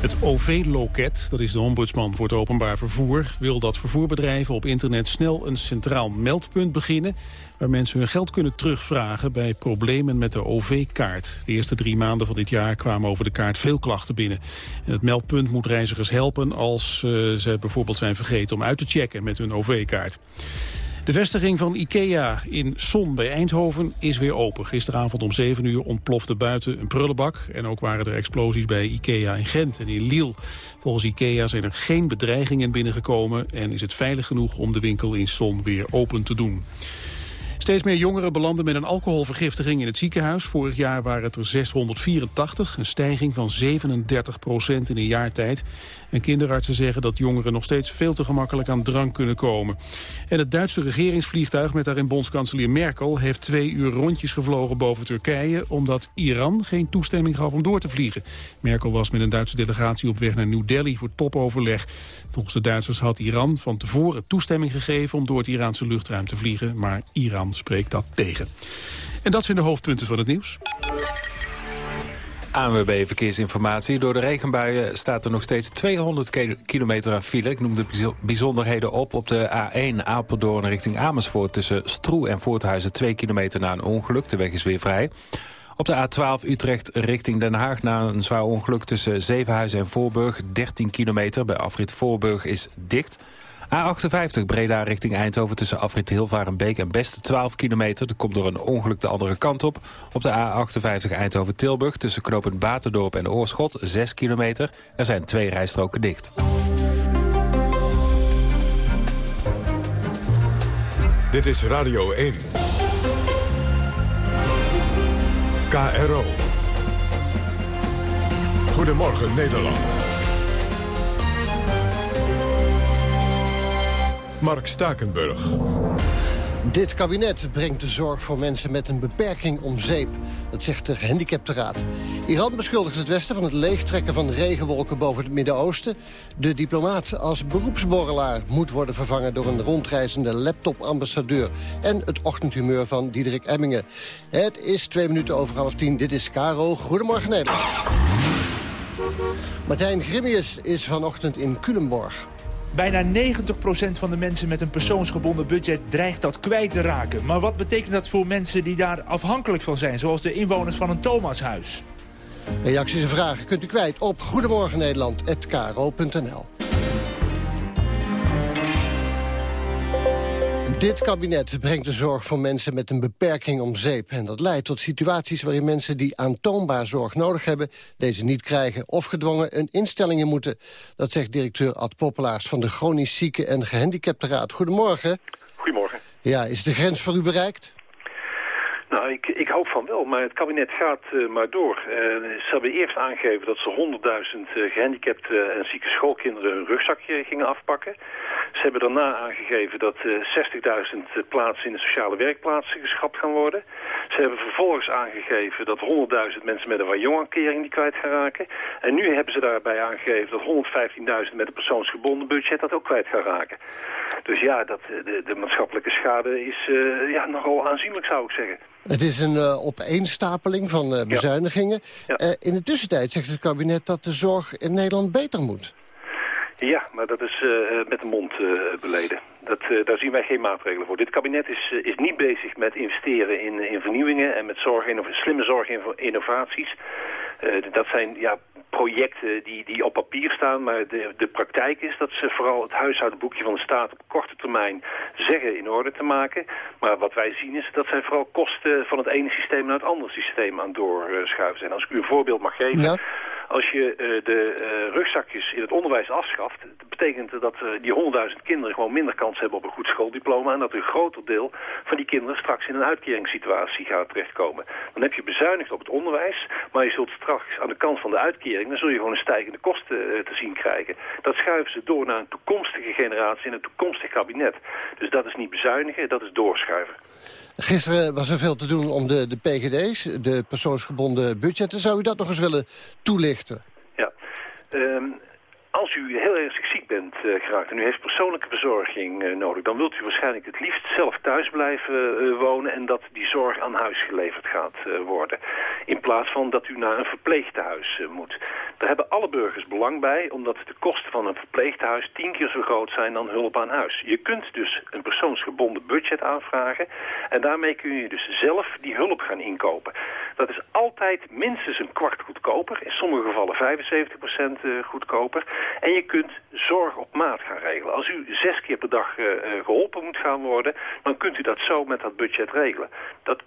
Het OV-loket, dat is de ombudsman voor het openbaar vervoer... wil dat vervoerbedrijven op internet snel een centraal meldpunt beginnen... waar mensen hun geld kunnen terugvragen bij problemen met de OV-kaart. De eerste drie maanden van dit jaar kwamen over de kaart veel klachten binnen. En het meldpunt moet reizigers helpen als uh, ze bijvoorbeeld zijn vergeten om uit te checken met hun OV-kaart. De vestiging van IKEA in Son bij Eindhoven is weer open. Gisteravond om 7 uur ontplofte buiten een prullenbak. En ook waren er explosies bij IKEA in Gent en in Lille. Volgens IKEA zijn er geen bedreigingen binnengekomen... en is het veilig genoeg om de winkel in Son weer open te doen. Steeds meer jongeren belanden met een alcoholvergiftiging in het ziekenhuis. Vorig jaar waren het er 684, een stijging van 37 procent in een jaar tijd. En kinderartsen zeggen dat jongeren nog steeds veel te gemakkelijk aan drank kunnen komen. En het Duitse regeringsvliegtuig met daarin bondskanselier Merkel... heeft twee uur rondjes gevlogen boven Turkije... omdat Iran geen toestemming gaf om door te vliegen. Merkel was met een Duitse delegatie op weg naar New Delhi voor topoverleg. Volgens de Duitsers had Iran van tevoren toestemming gegeven... om door het Iraanse luchtruim te vliegen, maar Iran spreekt dat tegen. En dat zijn de hoofdpunten van het nieuws. ANWB Verkeersinformatie. Door de regenbuien staat er nog steeds 200 kilometer aan file. Ik noem de bijzonderheden op. Op de A1 Apeldoorn richting Amersfoort... tussen Stroe en Voorthuizen 2 kilometer na een ongeluk. De weg is weer vrij. Op de A12 Utrecht richting Den Haag na een zwaar ongeluk... tussen Zevenhuizen en Voorburg. 13 kilometer bij afrit Voorburg is dicht... A58 Breda richting Eindhoven tussen Afrit Hilvarenbeek en Beste 12 kilometer. Dat komt door een ongeluk de andere kant op. Op de A58 Eindhoven-Tilburg tussen knooppunt Baterdorp en Oorschot 6 kilometer. Er zijn twee rijstroken dicht. Dit is Radio 1. KRO. Goedemorgen Nederland. Mark Stakenburg. Dit kabinet brengt de zorg voor mensen met een beperking om zeep. Dat zegt de gehandicaptenraad. Iran beschuldigt het Westen van het leegtrekken van regenwolken boven het Midden-Oosten. De diplomaat als beroepsborrelaar moet worden vervangen... door een rondreizende laptop-ambassadeur. En het ochtendhumeur van Diederik Emmingen. Het is twee minuten over half tien. Dit is Caro. Goedemorgen Nederland. Martijn Grimius is vanochtend in Culemborg. Bijna 90% van de mensen met een persoonsgebonden budget dreigt dat kwijt te raken. Maar wat betekent dat voor mensen die daar afhankelijk van zijn, zoals de inwoners van een Thomashuis? Reacties en vragen kunt u kwijt op goedemorgennederland.kro.nl. Dit kabinet brengt de zorg voor mensen met een beperking om zeep. En dat leidt tot situaties waarin mensen die aantoonbaar zorg nodig hebben... deze niet krijgen of gedwongen een instellingen moeten. Dat zegt directeur Ad Poppelaars van de Chronisch Zieken en Gehandicaptenraad. Goedemorgen. Goedemorgen. Ja, is de grens voor u bereikt? Nou, ik, ik hoop van wel, maar het kabinet gaat uh, maar door. Ze hebben eerst aangegeven dat ze 100.000 uh, gehandicapte en zieke schoolkinderen hun rugzakje gingen afpakken. Ze hebben daarna aangegeven dat 60.000 plaatsen in de sociale werkplaatsen geschrapt gaan worden. Ze hebben vervolgens aangegeven dat 100.000 mensen met een Wajongankering die kwijt gaan raken. En nu hebben ze daarbij aangegeven dat 115.000 met een persoonsgebonden budget dat ook kwijt gaan raken. Dus ja, dat, de, de maatschappelijke schade is ja, nogal aanzienlijk zou ik zeggen. Het is een uh, opeenstapeling van uh, bezuinigingen. Ja. Uh, in de tussentijd zegt het kabinet dat de zorg in Nederland beter moet. Ja, maar dat is met de mond beleden. Dat, daar zien wij geen maatregelen voor. Dit kabinet is, is niet bezig met investeren in, in vernieuwingen en met zorg, slimme zorginnovaties. Dat zijn ja, projecten die, die op papier staan, maar de, de praktijk is dat ze vooral het huishoudboekje van de staat op korte termijn zeggen in orde te maken. Maar wat wij zien is dat zij vooral kosten van het ene systeem naar het andere systeem aan doorschuiven zijn. Als ik u een voorbeeld mag geven. Als je uh, de uh, rugzakjes in het onderwijs afschaft, betekent dat uh, die 100.000 kinderen gewoon minder kans hebben op een goed schooldiploma en dat een groter deel van die kinderen straks in een uitkeringssituatie gaat terechtkomen. Dan heb je bezuinigd op het onderwijs, maar je zult straks aan de kant van de uitkering, dan zul je gewoon een stijgende kosten te zien krijgen. Dat schuiven ze door naar een toekomstige generatie en een toekomstig kabinet. Dus dat is niet bezuinigen, dat is doorschuiven. Gisteren was er veel te doen om de, de PGD's, de persoonsgebonden budgetten. Zou u dat nog eens willen toelichten? Ja. Um, als u heel ernstig ziek bent uh, geraakt en u heeft persoonlijke verzorging uh, nodig... dan wilt u waarschijnlijk het liefst zelf thuis blijven uh, wonen... en dat die zorg aan huis geleverd gaat worden. In plaats van dat u naar een verpleegtehuis moet. Daar hebben alle burgers belang bij... omdat de kosten van een verpleegtehuis tien keer zo groot zijn dan hulp aan huis. Je kunt dus een persoonsgebonden budget aanvragen... en daarmee kun je dus zelf die hulp gaan inkopen. Dat is altijd minstens een kwart goedkoper. In sommige gevallen 75% goedkoper... En je kunt zorg op maat gaan regelen. Als u zes keer per dag uh, geholpen moet gaan worden... dan kunt u dat zo met dat budget regelen. Dat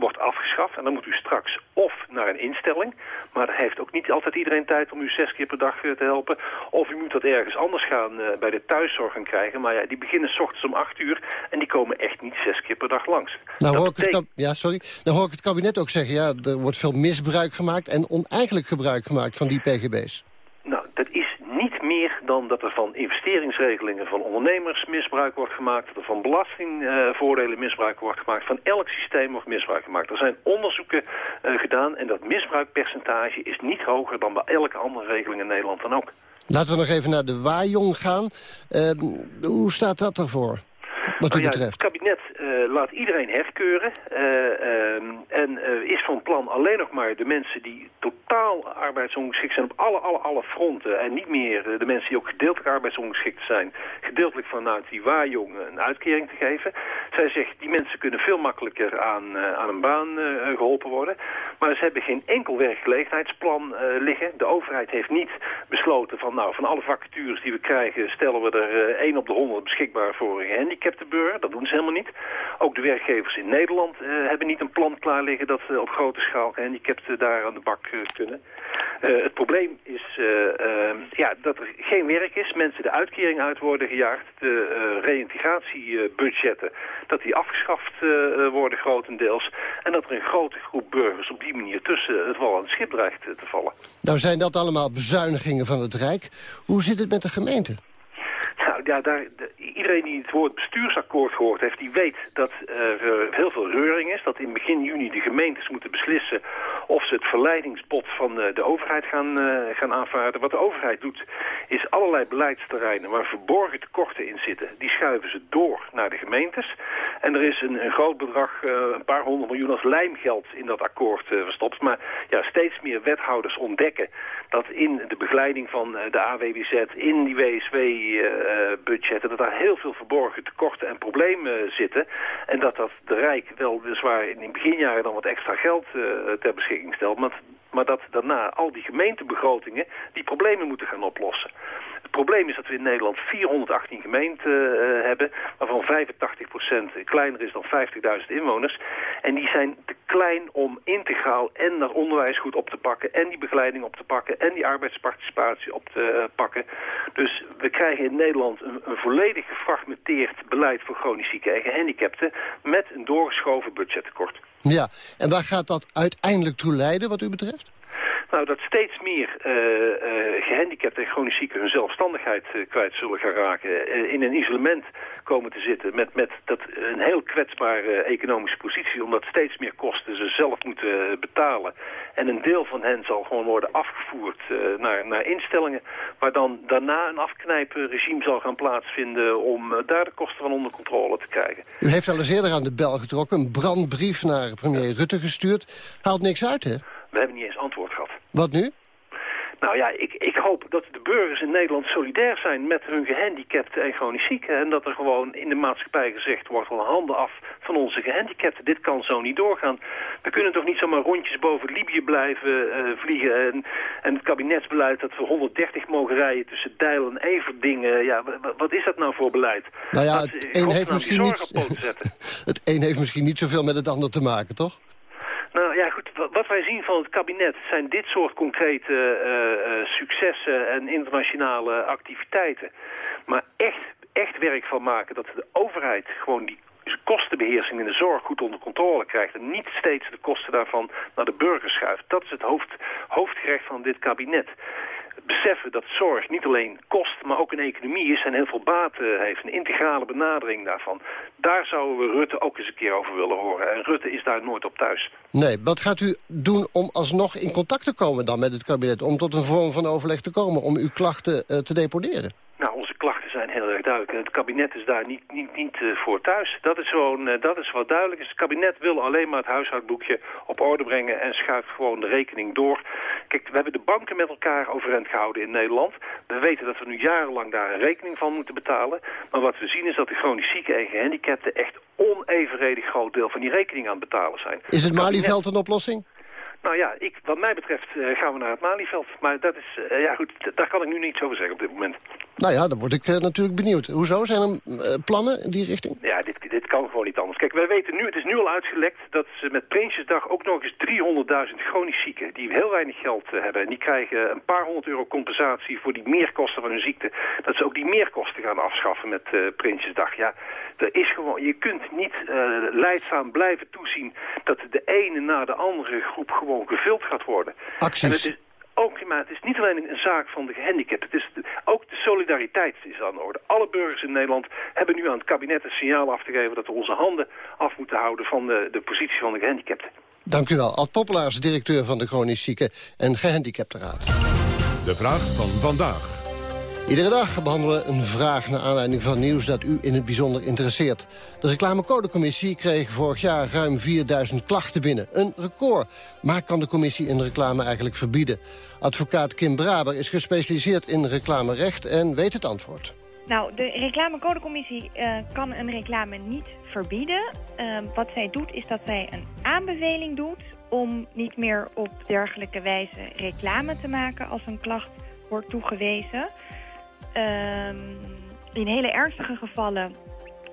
wordt afgeschaft en dan moet u straks of naar een instelling... maar dat heeft ook niet altijd iedereen tijd om u zes keer per dag te helpen... of u moet dat ergens anders gaan uh, bij de thuiszorg gaan krijgen... maar ja, die beginnen s ochtends om acht uur en die komen echt niet zes keer per dag langs. Nou, hoor ik het ja, sorry. Dan hoor ik het kabinet ook zeggen... ja, er wordt veel misbruik gemaakt en oneigenlijk gebruik gemaakt van die pgb's. Nou, dat is meer dan dat er van investeringsregelingen van ondernemers misbruik wordt gemaakt, dat er van belastingvoordelen misbruik wordt gemaakt, van elk systeem wordt misbruik gemaakt. Er zijn onderzoeken uh, gedaan en dat misbruikpercentage is niet hoger dan bij elke andere regeling in Nederland dan ook. Laten we nog even naar de waaijong gaan. Uh, hoe staat dat ervoor? Wat u nou ja, betreft. Het kabinet laat iedereen herkeuren uh, en uh, is van plan alleen nog maar de mensen die totaal arbeidsongeschikt zijn op alle, alle, alle fronten en niet meer de mensen die ook gedeeltelijk arbeidsongeschikt zijn, gedeeltelijk vanuit die waarjong een uitkering te geven. Zij zegt, die mensen kunnen veel makkelijker aan, aan een baan geholpen worden, maar ze hebben geen enkel werkgelegenheidsplan liggen. De overheid heeft niet besloten van, nou, van alle vacatures die we krijgen stellen we er 1 op de 100 beschikbaar voor een gehandicapte burger. Dat doen ze helemaal niet. Ook de werkgevers in Nederland uh, hebben niet een plan klaar liggen dat uh, op grote schaal gehandicapten daar aan de bak uh, kunnen. het probleem is ja, dat er geen werk is, mensen de uitkering uit worden gejaagd, de reïntegratiebudgetten, dat die afgeschaft worden grotendeels en dat er een grote groep burgers op die manier tussen het wal en het schip dreigt te vallen. Nou zijn dat allemaal bezuinigingen van het Rijk. Hoe zit het met de gemeente? Nou, ja, iedereen die het woord bestuursakkoord gehoord heeft, die weet dat er heel veel reuring is. Dat in begin juni de gemeentes moeten beslissen of ze het verleidingsbod van de, overheid gaan, uh, gaan aanvaarden. Wat de overheid doet, is allerlei beleidsterreinen waar verborgen tekorten in zitten. Die schuiven ze door naar de gemeentes. En er is een, groot bedrag, uh, een paar honderd miljoen als lijmgeld in dat akkoord verstopt. Maar ja, steeds meer wethouders ontdekken dat in de begeleiding van de AWBZ, in die WSW-budgetten, dat daar heel veel verborgen tekorten en problemen zitten. En dat dat de Rijk wel weliswaar in de beginjaren dan wat extra geld uh, ter beschikking stelt. Maar, maar dat daarna al die gemeentebegrotingen die problemen moeten gaan oplossen. Het probleem is dat we in Nederland 418 gemeenten uh, hebben, waarvan 85% kleiner is dan 50.000 inwoners. En die zijn te klein om integraal en naar onderwijs goed op te pakken, en die begeleiding op te pakken, en die arbeidsparticipatie op te uh, pakken. Dus we krijgen in Nederland een, een volledig gefragmenteerd beleid voor chronisch zieken en gehandicapten met een doorgeschoven budgettekort. Ja, en waar gaat dat uiteindelijk toe leiden wat u betreft? Nou, dat steeds meer uh, gehandicapten en chronisch zieken hun zelfstandigheid uh, kwijt zullen gaan raken. in een isolement komen te zitten met, met dat, een heel kwetsbare economische positie. Omdat steeds meer kosten ze zelf moeten betalen. En een deel van hen zal gewoon worden afgevoerd naar, naar instellingen. Waar dan daarna een afknijpregime zal gaan plaatsvinden om daar de kosten van onder controle te krijgen. U heeft al eens eerder aan de bel getrokken, een brandbrief naar premier Rutte gestuurd. Haalt niks uit, hè? We hebben niet eens antwoord gehad. Wat nu? Nou ja, ik, ik hoop dat de burgers in Nederland solidair zijn met hun gehandicapten en chronisch zieken. En dat er gewoon in de maatschappij gezegd wordt van handen af van onze gehandicapten. Dit kan zo niet doorgaan. We kunnen toch niet zomaar rondjes boven Libië blijven uh, vliegen. En, en het kabinetsbeleid dat we 130 mogen rijden tussen Dijl en Everdingen. Ja, wat is dat nou voor beleid? Nou ja, het een, heeft misschien niet, het een heeft misschien niet zoveel met het ander te maken, toch? Nou ja, goed. Wat wij zien van het kabinet zijn dit soort concrete uh, successen en internationale activiteiten. Maar echt, echt werk van maken dat de overheid gewoon die kostenbeheersing in de zorg goed onder controle krijgt... en niet steeds de kosten daarvan naar de burger schuift. Dat is het hoofd, hoofdgerecht van dit kabinet beseffen dat zorg niet alleen kost, maar ook een economie is en heel veel baten heeft. Een integrale benadering daarvan. Daar zouden we Rutte ook eens een keer over willen horen. En Rutte is daar nooit op thuis. Nee, wat gaat u doen om alsnog in contact te komen dan met het kabinet? Om tot een vorm van overleg te komen, om uw klachten uh, te deponeren? Nou, onze klachten zijn heel erg duidelijk. Het kabinet is daar niet, niet, niet uh, voor thuis. Dat is, gewoon, uh, dat is wat duidelijk is. Het kabinet wil alleen maar het huishoudboekje op orde brengen... en schuift gewoon de rekening door. Kijk, we hebben de banken met elkaar overeind gehouden in Nederland. We weten dat we nu jarenlang daar een rekening van moeten betalen. Maar wat we zien is dat de chronisch zieken en gehandicapten... echt onevenredig groot deel van die rekening aan het betalen zijn. Is het Malieveld een oplossing? Nou ja, ik, wat mij betreft uh, gaan we naar het Malieveld. Maar dat is, uh, ja goed, daar kan ik nu niets over zeggen op dit moment. Nou ja, dan word ik uh, natuurlijk benieuwd. Hoezo? Zijn er plannen in die richting? Ja, dit, dit kan gewoon niet anders. Kijk, wij weten nu, het is nu al uitgelekt... dat ze met Prinsjesdag ook nog eens 300.000 chronisch zieken... die heel weinig geld hebben... en die krijgen een paar honderd euro compensatie... voor die meerkosten van hun ziekte... dat ze ook die meerkosten gaan afschaffen met Prinsjesdag. Ja, er is gewoon, je kunt niet leidzaam blijven toezien... dat de ene na de andere groep gewoon gewoon gevuld gaat worden. Acties. En het is ook, maar het is niet alleen een zaak van de gehandicapten. Het is ook de solidariteit is aan de orde. Alle burgers in Nederland hebben nu aan het kabinet een signaal af te geven... dat we onze handen af moeten houden van de, de positie van de gehandicapten. Dank u wel. Ad Poppelaars, directeur van de Chronisch Zieken en Gehandicaptenraad. De vraag van vandaag. Iedere dag behandelen we een vraag naar aanleiding van nieuws dat u in het bijzonder interesseert. De reclamecodecommissie kreeg vorig jaar ruim 4000 klachten binnen. Een record. Maar kan de commissie een reclame eigenlijk verbieden? Advocaat Kim Braber is gespecialiseerd in reclamerecht en weet het antwoord. Nou, de reclamecodecommissie uh, kan een reclame niet verbieden. Uh, wat zij doet is dat zij een aanbeveling doet om niet meer op dergelijke wijze reclame te maken als een klacht wordt toegewezen. Um, in hele ernstige gevallen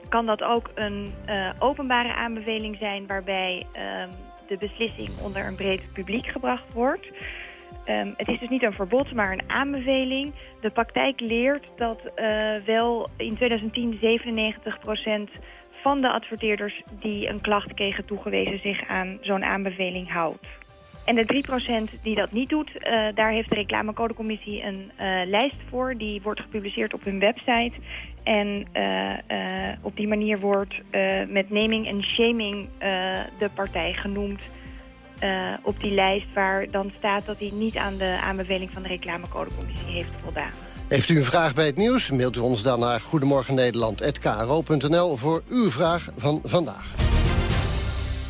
kan dat ook een uh, openbare aanbeveling zijn... waarbij um, de beslissing onder een breed publiek gebracht wordt. Um, het is dus niet een verbod, maar een aanbeveling. De praktijk leert dat uh, wel in 2010 97% van de adverteerders... die een klacht kregen toegewezen zich aan zo'n aanbeveling houdt. En de 3% die dat niet doet, uh, daar heeft de reclamecodecommissie een uh, lijst voor. Die wordt gepubliceerd op hun website. En uh, op die manier wordt met naming en shaming de partij genoemd op die lijst... waar dan staat dat hij niet aan de aanbeveling van de reclamecodecommissie heeft voldaan. Heeft u een vraag bij het nieuws? Mailt u ons dan naar goedemorgennederland.kro.nl voor uw vraag van vandaag.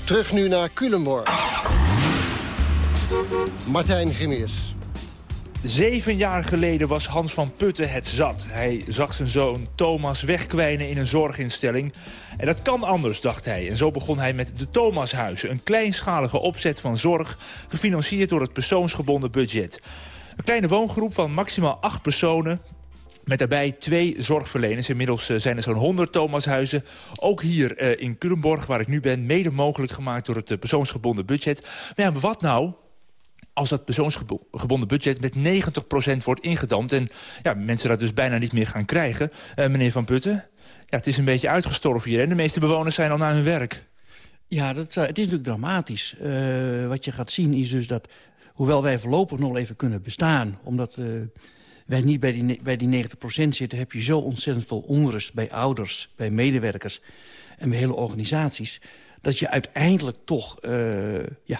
Terug nu naar Culemborg. Martijn Grimius. Zeven jaar geleden was Hans van Putten het zat. Hij zag zijn zoon Thomas wegkwijnen in een zorginstelling. En dat kan anders, dacht hij. En zo begon hij met de Thomashuizen. Een kleinschalige opzet van zorg, gefinancierd door het persoonsgebonden budget. Een kleine woongroep van maximaal acht personen. Met daarbij twee zorgverleners. Inmiddels eh, zijn er zo'n 100 Thomashuizen. Ook hier uh, in Culemborg, waar ik nu ben, mede mogelijk gemaakt door het uh, persoonsgebonden budget. Maar ja, maar wat nou als dat persoonsgebonden budget met 90% wordt ingedampt... en ja, mensen dat dus bijna niet meer gaan krijgen, uh, meneer Van Putten... Ja, het is een beetje uitgestorven hier en de meeste bewoners zijn al naar hun werk. Ja, dat, het is natuurlijk dramatisch. Uh, wat je gaat zien is dus dat, hoewel wij voorlopig nog even kunnen bestaan... omdat wij niet bij die, bij die 90% zitten... heb je zo ontzettend veel onrust bij ouders, bij medewerkers... en bij hele organisaties... dat je uiteindelijk toch... ja,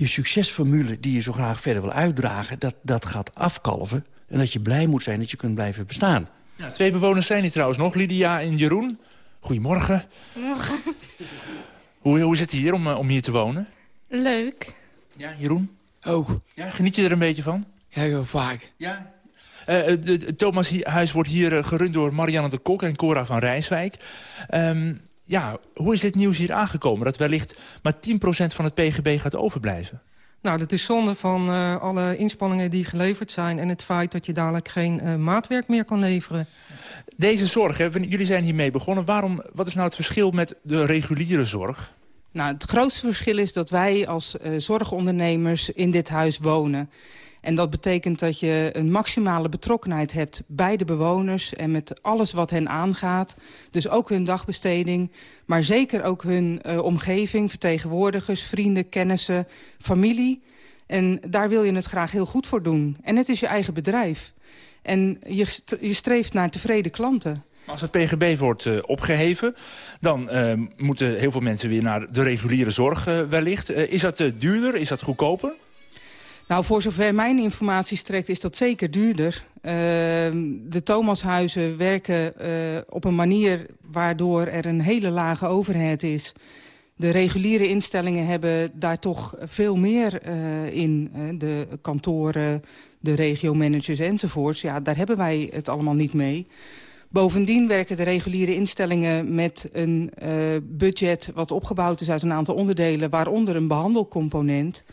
je succesformule die je zo graag verder wil uitdragen... dat, dat gaat afkalven en dat je blij moet zijn dat je kunt blijven bestaan. Ja, twee bewoners zijn hier trouwens nog, Lydia en Jeroen. Goedemorgen. Morgen. Hoe, hoe is het hier om, eh, om hier te wonen? Leuk. Ja, Jeroen? Ook. Ja, geniet je er een beetje van? Ja, heel vaak. Ja? Uh, het Thomas Huis wordt hier gerund door Marianne de Kok en Cora van Rijswijk. Um, ja, hoe is dit nieuws hier aangekomen? Dat wellicht maar 10% van het PGB gaat overblijven? Nou, dat is zonde van uh, alle inspanningen die geleverd zijn... en het feit dat je dadelijk geen uh, maatwerk meer kan leveren. Deze zorg, hè, jullie zijn hiermee begonnen. Waarom, wat is nou het verschil met de reguliere zorg? Nou, het grootste verschil is dat wij als uh, zorgondernemers in dit huis wonen. En dat betekent dat je een maximale betrokkenheid hebt bij de bewoners... en met alles wat hen aangaat. Dus ook hun dagbesteding, maar zeker ook hun uh, omgeving... vertegenwoordigers, vrienden, kennissen, familie. En daar wil je het graag heel goed voor doen. En het is je eigen bedrijf. En je, je streeft naar tevreden klanten. Als het PGB wordt uh, opgeheven, dan uh, moeten heel veel mensen weer naar de reguliere zorg wellicht. is dat duurder? Is dat goedkoper? Nou, voor zover mijn informatie strekt is dat zeker duurder. de Thomashuizen werken op een manier waardoor er een hele lage overhead is. De reguliere instellingen hebben daar toch veel meer in. de kantoren, de regiomanagers enzovoorts. Ja, daar hebben wij het allemaal niet mee. Bovendien werken de reguliere instellingen met een uh, budget... wat opgebouwd is uit een aantal onderdelen, waaronder een behandelcomponent.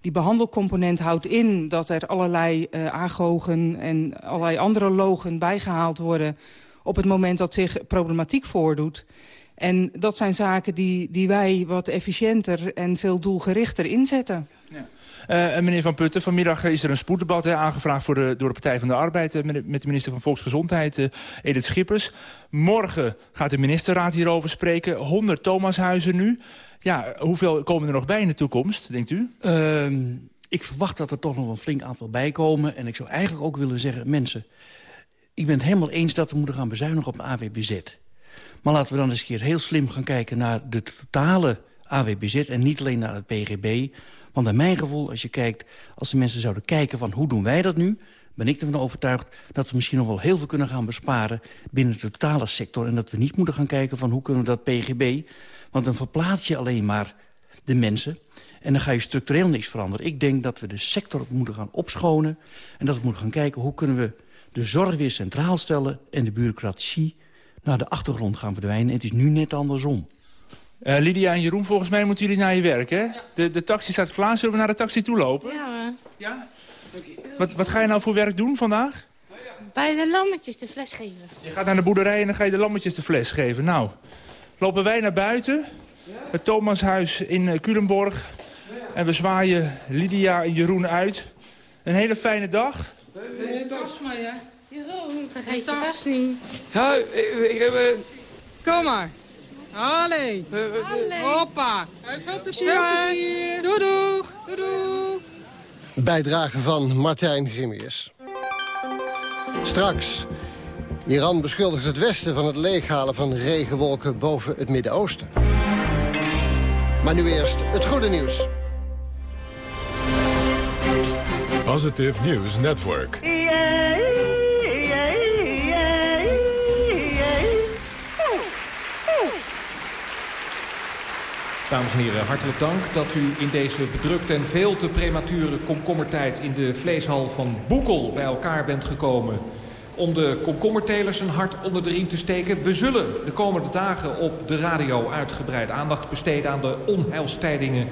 Die behandelcomponent houdt in dat er allerlei uh, agogen en allerlei andere logen bijgehaald worden... op het moment dat zich problematiek voordoet. En dat zijn zaken die, die wij wat efficiënter en veel doelgerichter inzetten. Ja. Uh, meneer Van Putten, vanmiddag is er een spoeddebat aangevraagd voor de, door de Partij van de Arbeid... Uh, met de minister van Volksgezondheid, uh, Edith Schippers. Morgen gaat de ministerraad hierover spreken. 100 Thomashuizen nu. Ja, hoeveel komen er nog bij in de toekomst, denkt u? Ehm, ik verwacht dat er toch nog een flink aantal bij komen. En ik zou eigenlijk ook willen zeggen, mensen... ik ben het helemaal eens dat we moeten gaan bezuinigen op de AWBZ. Maar laten we dan eens een keer heel slim gaan kijken naar de totale AWBZ... en niet alleen naar het PGB... Want naar mijn gevoel, als je kijkt, als de mensen zouden kijken van hoe doen wij dat nu, ben ik ervan overtuigd dat we misschien nog wel heel veel kunnen gaan besparen binnen de totale sector. En dat we niet moeten gaan kijken van hoe kunnen we dat PGB, want dan verplaats je alleen maar de mensen. En dan ga je structureel niks veranderen. Ik denk dat we de sector moeten gaan opschonen. En dat we moeten gaan kijken hoe kunnen we de zorg weer centraal stellen... en de bureaucratie naar de achtergrond gaan verdwijnen. En het is nu net andersom. Uh, Lydia en Jeroen, volgens mij moeten jullie naar je werk, hè? De, de taxi staat klaar. Zullen we naar de taxi toe lopen? Ja. Ja? Wat, wat ga je nou voor werk doen vandaag? Bij de lammetjes de fles geven. Je gaat naar de boerderij en dan ga je de lammetjes de fles geven. Nou, lopen wij naar buiten. Het Thomashuis in uh, Culemborg. En we zwaaien Lydia en Jeroen uit. Een hele fijne dag. Tas mee, hè? Jeroen, vergeet je tas niet. Ja, ik, heb... Uh... Kom maar. Allee. Hoppa. Veel plezier. Veel plezier. Doei doei. Doei doei. Bijdrage van Martijn Grimius. Straks. Iran beschuldigt het Westen van het leeghalen van regenwolken boven het Midden-Oosten. Maar nu eerst het goede nieuws. Positive News Network. Dames en heren, hartelijk dank dat u in deze bedrukte en veel te premature komkommertijd in de vleeshal van Boekel bij elkaar bent gekomen. Om de komkommertelers een hart onder de riem te steken. We zullen de komende dagen op de radio uitgebreid aandacht besteden aan de onheilstijdingen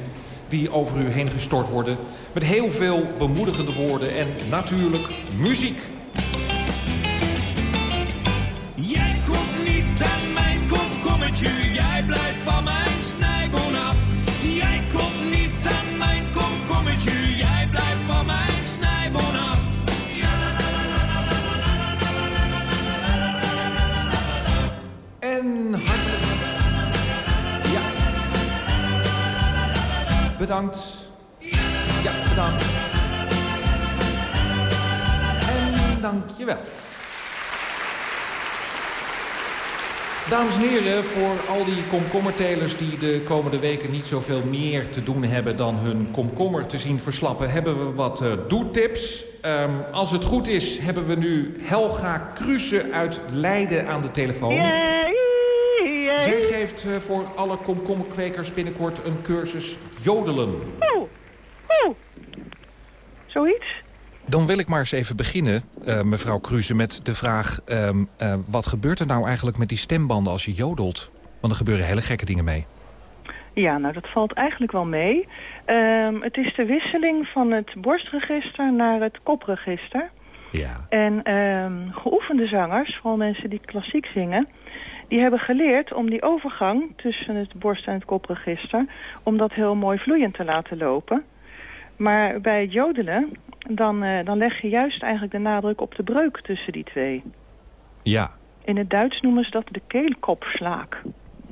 die over u heen gestort worden. Met heel veel bemoedigende woorden en natuurlijk muziek. Bedankt. Ja, bedankt. En dankjewel. Dames en heren, voor al die komkommertelers die de komende weken niet zoveel meer te doen hebben dan hun komkommer te zien verslappen, hebben we wat uh, doetips. Um, als het goed is, hebben we nu Helga Kruse uit Leiden aan de telefoon. Zij geeft uh, voor alle komkommerkwekers binnenkort een cursus jodelen. Oeh. Zoiets? Dan wil ik maar eens even beginnen, uh, mevrouw Kruse, met de vraag... Uh, uh, wat gebeurt er nou eigenlijk met die stembanden als je jodelt? Want er gebeuren hele gekke dingen mee. Ja, nou dat valt eigenlijk wel mee. Um, het is de wisseling van het borstregister naar het kopregister. Ja. En um, geoefende zangers, vooral mensen die klassiek zingen... Die hebben geleerd om die overgang tussen het borst- en het kopregister... om dat heel mooi vloeiend te laten lopen. Maar bij het jodelen, dan, uh, dan leg je juist eigenlijk de nadruk op de breuk tussen die twee. Ja. In het Duits noemen ze dat de keelkopslaak.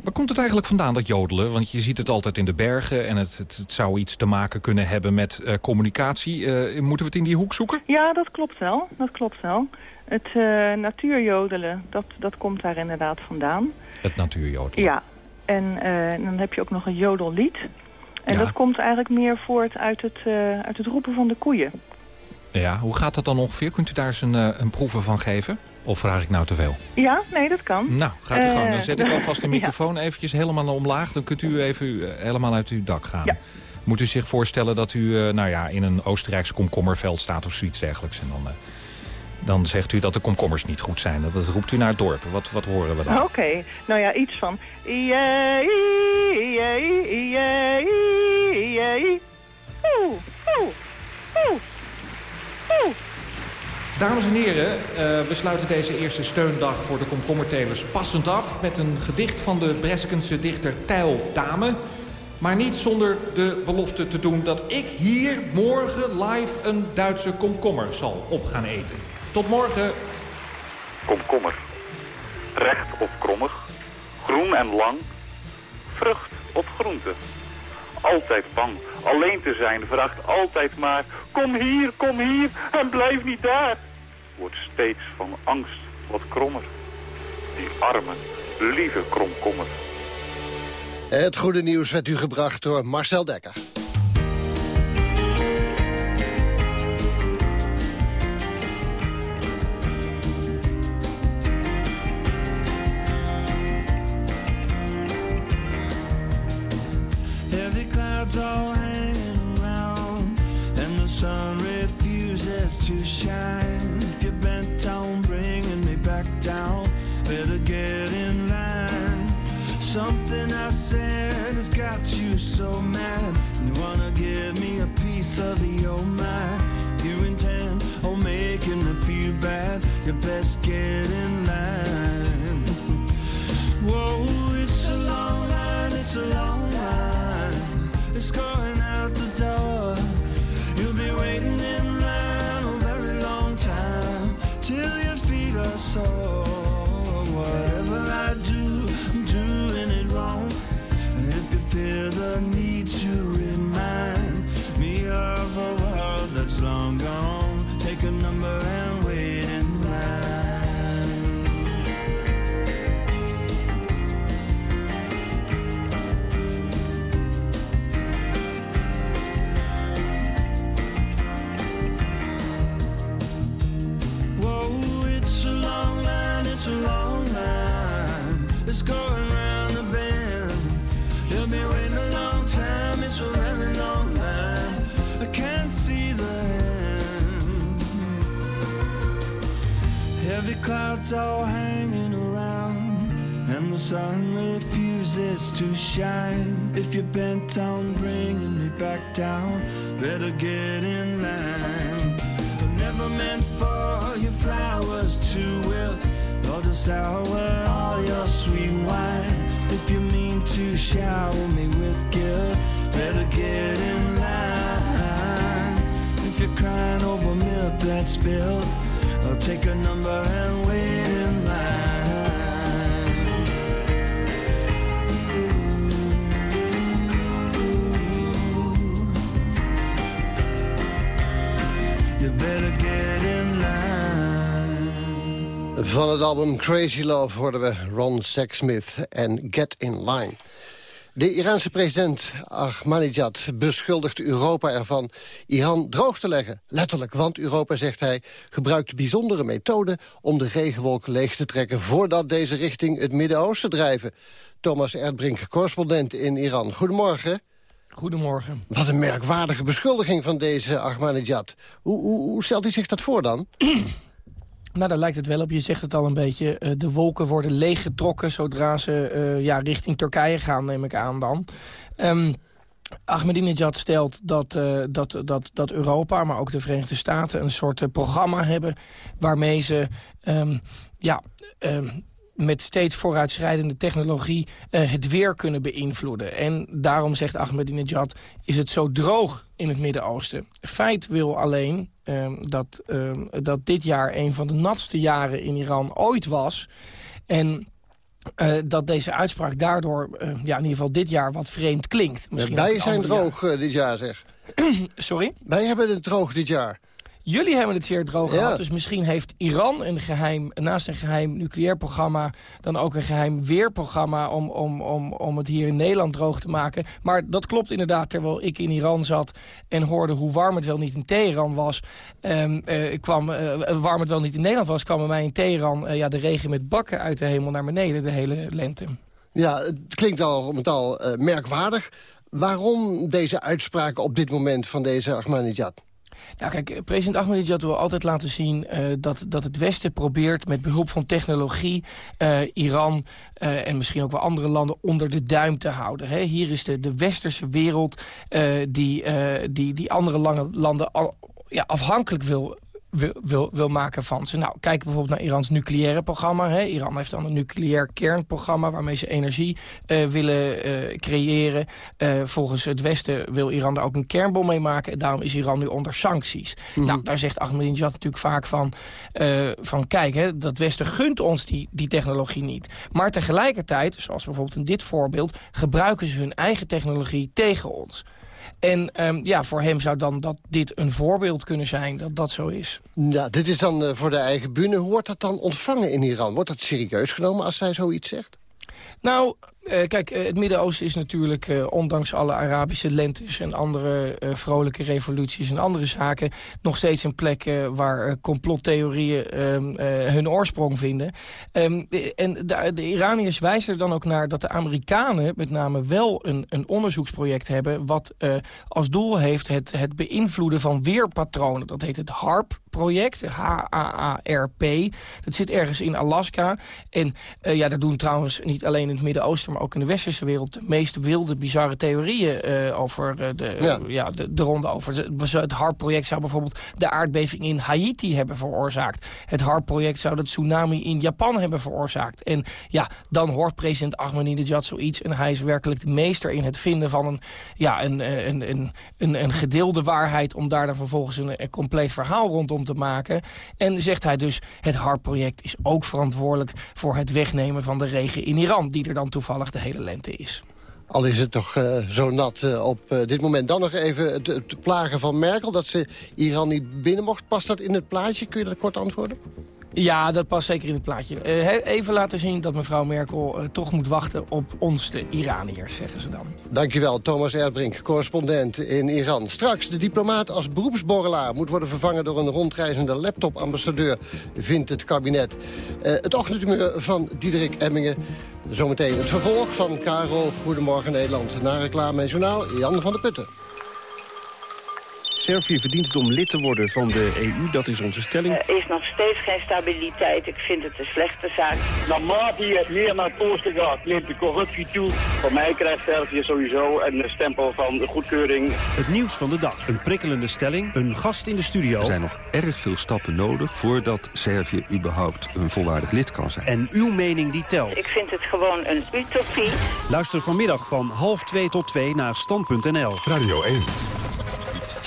Waar komt het eigenlijk vandaan, dat jodelen? Want je ziet het altijd in de bergen en het, het, het zou iets te maken kunnen hebben met uh, communicatie. Uh, moeten we het in die hoek zoeken? Ja, dat klopt wel. Dat klopt wel. Het uh, natuurjodelen, dat, dat komt daar inderdaad vandaan. Het natuurjodelen? Ja. En dan heb je ook nog een jodellied. En ja. dat komt eigenlijk meer voort uit het, uit het roepen van de koeien. Ja, hoe gaat dat dan ongeveer? Kunt u daar eens een, een proeven van geven? Of vraag ik nou te veel? Ja, nee, dat kan. Nou, gaat u gang. Dan zet ik alvast de microfoon ja. eventjes helemaal omlaag. Dan kunt u even helemaal uit uw dak gaan. Ja. Moet u zich voorstellen dat u nou ja, in een Oostenrijks komkommerveld staat of zoiets dergelijks. En dan, dan zegt u dat de komkommers niet goed zijn. Dat roept u naar het dorp. Wat, wat horen we dan? Oké, okay. nou ja, iets van... Dames en heren, uh, we sluiten deze eerste steundag voor de komkommertelers passend af... met een gedicht van de Breskense dichter Tijl Dame. Maar niet zonder de belofte te doen dat ik hier morgen live een Duitse komkommer zal op gaan eten. Tot morgen. Komkommer. Recht of krommig. Groen en lang. Vrucht of groente. Altijd bang. Alleen te zijn vraagt altijd maar... Kom hier, kom hier en blijf niet daar. Wordt steeds van angst wat krommer. Die arme, lieve kromkommer. Het goede nieuws werd u gebracht door Marcel Dekker. That's spilled, I'll take a number and wait in line. You better get in line. Van het album Crazy Love hoorden we Ron Sexsmith en Get In Line. De Iraanse president Ahmadinejad beschuldigt Europa ervan Iran droog te leggen. Letterlijk, want Europa, zegt hij, gebruikt bijzondere methoden... om de regenwolken leeg te trekken voordat deze richting het Midden-Oosten drijven. Thomas Erdbrink, correspondent in Iran. Goedemorgen. Goedemorgen. Wat een merkwaardige beschuldiging van deze Ahmadinejad. Hoe, hoe, hoe stelt hij zich dat voor dan? Nou, daar lijkt het wel op. Je zegt het al een beetje. Uh, de wolken worden leeggetrokken zodra ze uh, ja, richting Turkije gaan, neem ik aan dan. Um, Ahmadinejad stelt dat, uh, dat, dat, dat Europa, maar ook de Verenigde Staten... een soort programma hebben waarmee ze um, ja, um, met steeds vooruitschrijdende technologie uh, het weer kunnen beïnvloeden. En daarom, zegt Ahmadinejad, is het zo droog in het Midden-Oosten. Feit wil alleen uh, dat, uh, dat dit jaar een van de natste jaren in Iran ooit was... En uh, dat deze uitspraak daardoor, uh, ja, in ieder geval dit jaar, wat vreemd klinkt. Misschien ja, wij zijn droog uh, dit jaar, zeg. Sorry? Wij hebben het droog dit jaar. Jullie hebben het zeer droog ja. gehad, dus misschien heeft Iran een geheim, naast een geheim nucleair programma... dan ook een geheim weerprogramma om, om, om, om het hier in Nederland droog te maken. Maar dat klopt inderdaad, terwijl ik in Iran zat en hoorde hoe warm het wel niet in Teheran was... Um, uh, kwam, uh, warm het wel niet in Nederland was, kwam bij mij in Teheran uh, ja, de regen met bakken uit de hemel naar beneden de hele lente. Ja, het klinkt al met al merkwaardig. Waarom deze uitspraken op dit moment van deze Ahmadinejad? Nou kijk, president Ahmadinejad wil altijd laten zien uh, dat, dat het Westen probeert met behulp van technologie uh, Iran uh, en misschien ook wel andere landen onder de duim te houden. Hè. Hier is de, de westerse wereld die, die, die andere lange landen al, ja, afhankelijk wil wil, wil, wil maken van ze. Nou, kijk bijvoorbeeld naar Irans nucleaire programma. Hè. Iran heeft dan een nucleair kernprogramma... waarmee ze energie uh, willen uh, creëren. Uh, volgens het Westen wil Iran daar ook een kernbom mee maken. En daarom is Iran nu onder sancties. Mm -hmm. Nou, daar zegt Ahmadinejad natuurlijk vaak van... van kijk, hè, dat Westen gunt ons die, die technologie niet. Maar tegelijkertijd, zoals bijvoorbeeld in dit voorbeeld... gebruiken ze hun eigen technologie tegen ons. En um, ja, voor hem zou dan dat dit een voorbeeld kunnen zijn dat dat zo is. Ja, dit is dan uh, voor de eigen bühne. Hoe wordt dat dan ontvangen in Iran? Wordt dat serieus genomen als zij zoiets zegt? Nou, uh, kijk, uh, het Midden-Oosten is natuurlijk, uh, ondanks alle Arabische lentes... en andere vrolijke revoluties en andere zaken... nog steeds een plek waar complottheorieën ehm, hun oorsprong vinden. Um, en de, de, Iraniërs wijzen er dan ook naar dat de Amerikanen... met name wel een, een onderzoeksproject hebben... wat als doel heeft het, het beïnvloeden van weerpatronen. Dat heet het HARP project, H-A-A-R-P. Dat zit ergens in Alaska. En ja, dat doen trouwens niet alleen in het Midden-Oosten maar ook in de westerse wereld... de meest wilde, bizarre theorieën uh, over uh, de, ja. Ja. de, de ronde over. Het HARP-project zou bijvoorbeeld de aardbeving in Haiti hebben veroorzaakt. Het HARP-project zou de tsunami in Japan hebben veroorzaakt. En ja, dan hoort president Ahmadinejad zoiets... en hij is werkelijk de meester in het vinden van een, ja, een, een, een, een, een gedeelde waarheid... om daar dan vervolgens een, een compleet verhaal rondom te maken. En zegt hij dus, het HARP-project is ook verantwoordelijk... voor het wegnemen van de regen in Iran... die er dan toevallig de hele lente is. Al is het toch uh, zo nat uh, op uh, dit moment. Dan nog even het, het, plagen van Merkel, dat ze Iran niet binnen mocht. Past dat in het plaatje? Kun je dat kort antwoorden? Ja, dat past zeker in het plaatje. Uh, even laten zien dat mevrouw Merkel uh, toch moet wachten op ons, de Iraniërs, zeggen ze dan. Dankjewel, Thomas Erdbrink, correspondent in Iran. Straks, de diplomaat als beroepsborrelaar moet worden vervangen door een rondreizende laptop-ambassadeur, vindt het kabinet. Uh, het ochtendhumeur van Diederik Emmingen. Zometeen het vervolg van Karel Goedemorgen Nederland. Na reclame en journaal, Jan van der Putten. Servië verdient het om lid te worden van de EU, dat is onze stelling. Er is nog steeds geen stabiliteit, ik vind het een slechte zaak. Naarmate je meer naar het oosten gaat, neemt de corruptie toe. Voor mij krijgt Servië sowieso een stempel van de goedkeuring. Het nieuws van de dag, een prikkelende stelling, een gast in de studio. Er zijn nog erg veel stappen nodig voordat Servië überhaupt een volwaardig lid kan zijn. En uw mening die telt. Ik vind het gewoon een utopie. Luister vanmiddag van half twee tot twee naar stand.nl. Radio 1.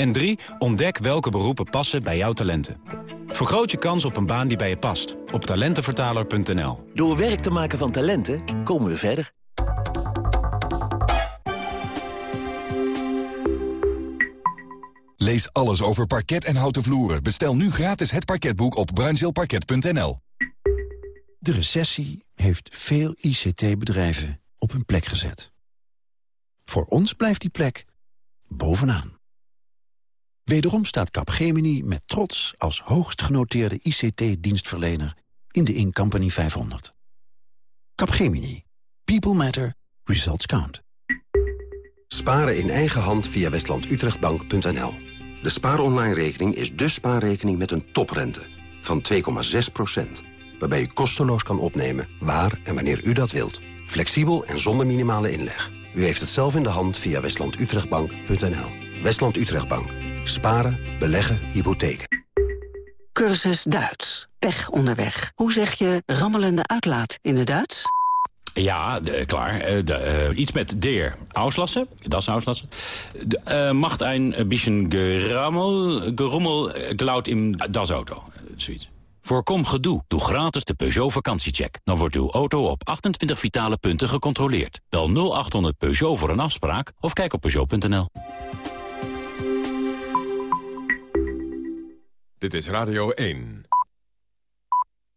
En 3. Ontdek welke beroepen passen bij jouw talenten. Vergroot je kans op een baan die bij je past. Op talentenvertaler.nl. Door werk te maken van talenten komen we verder. Lees alles over parket en houten vloeren. Bestel nu gratis het parketboek op bruinzeelparket.nl. De recessie heeft veel ICT-bedrijven op hun plek gezet. Voor ons blijft die plek bovenaan. Wederom staat Capgemini met trots als hoogst genoteerde ICT-dienstverlener in de Incompany 500. Capgemini. People matter. Results count. Sparen in eigen hand via westlandutrechtbank.nl. De spaaronline-rekening is de spaarrekening met een toprente van 2,6%. Waarbij u kosteloos kan opnemen waar en wanneer u dat wilt. Flexibel en zonder minimale inleg. U heeft het zelf in de hand via westlandutrechtbank.nl. Westland Utrechtbank. Sparen, beleggen, hypotheken. Cursus Duits. Pech onderweg. Hoe zeg je rammelende uitlaat in het Duits? Ja, de, klaar. Eh, de, eh, iets met der auslassen. Dat is auslassen. De, eh, macht ein bisschen gerammel, gerommel, geluid in das auto. zoiets. Voorkom gedoe. Doe gratis de Peugeot vakantiecheck. Dan wordt uw auto op 28 vitale punten gecontroleerd. Bel 0800 Peugeot voor een afspraak of kijk op Peugeot.nl. Dit is Radio 1.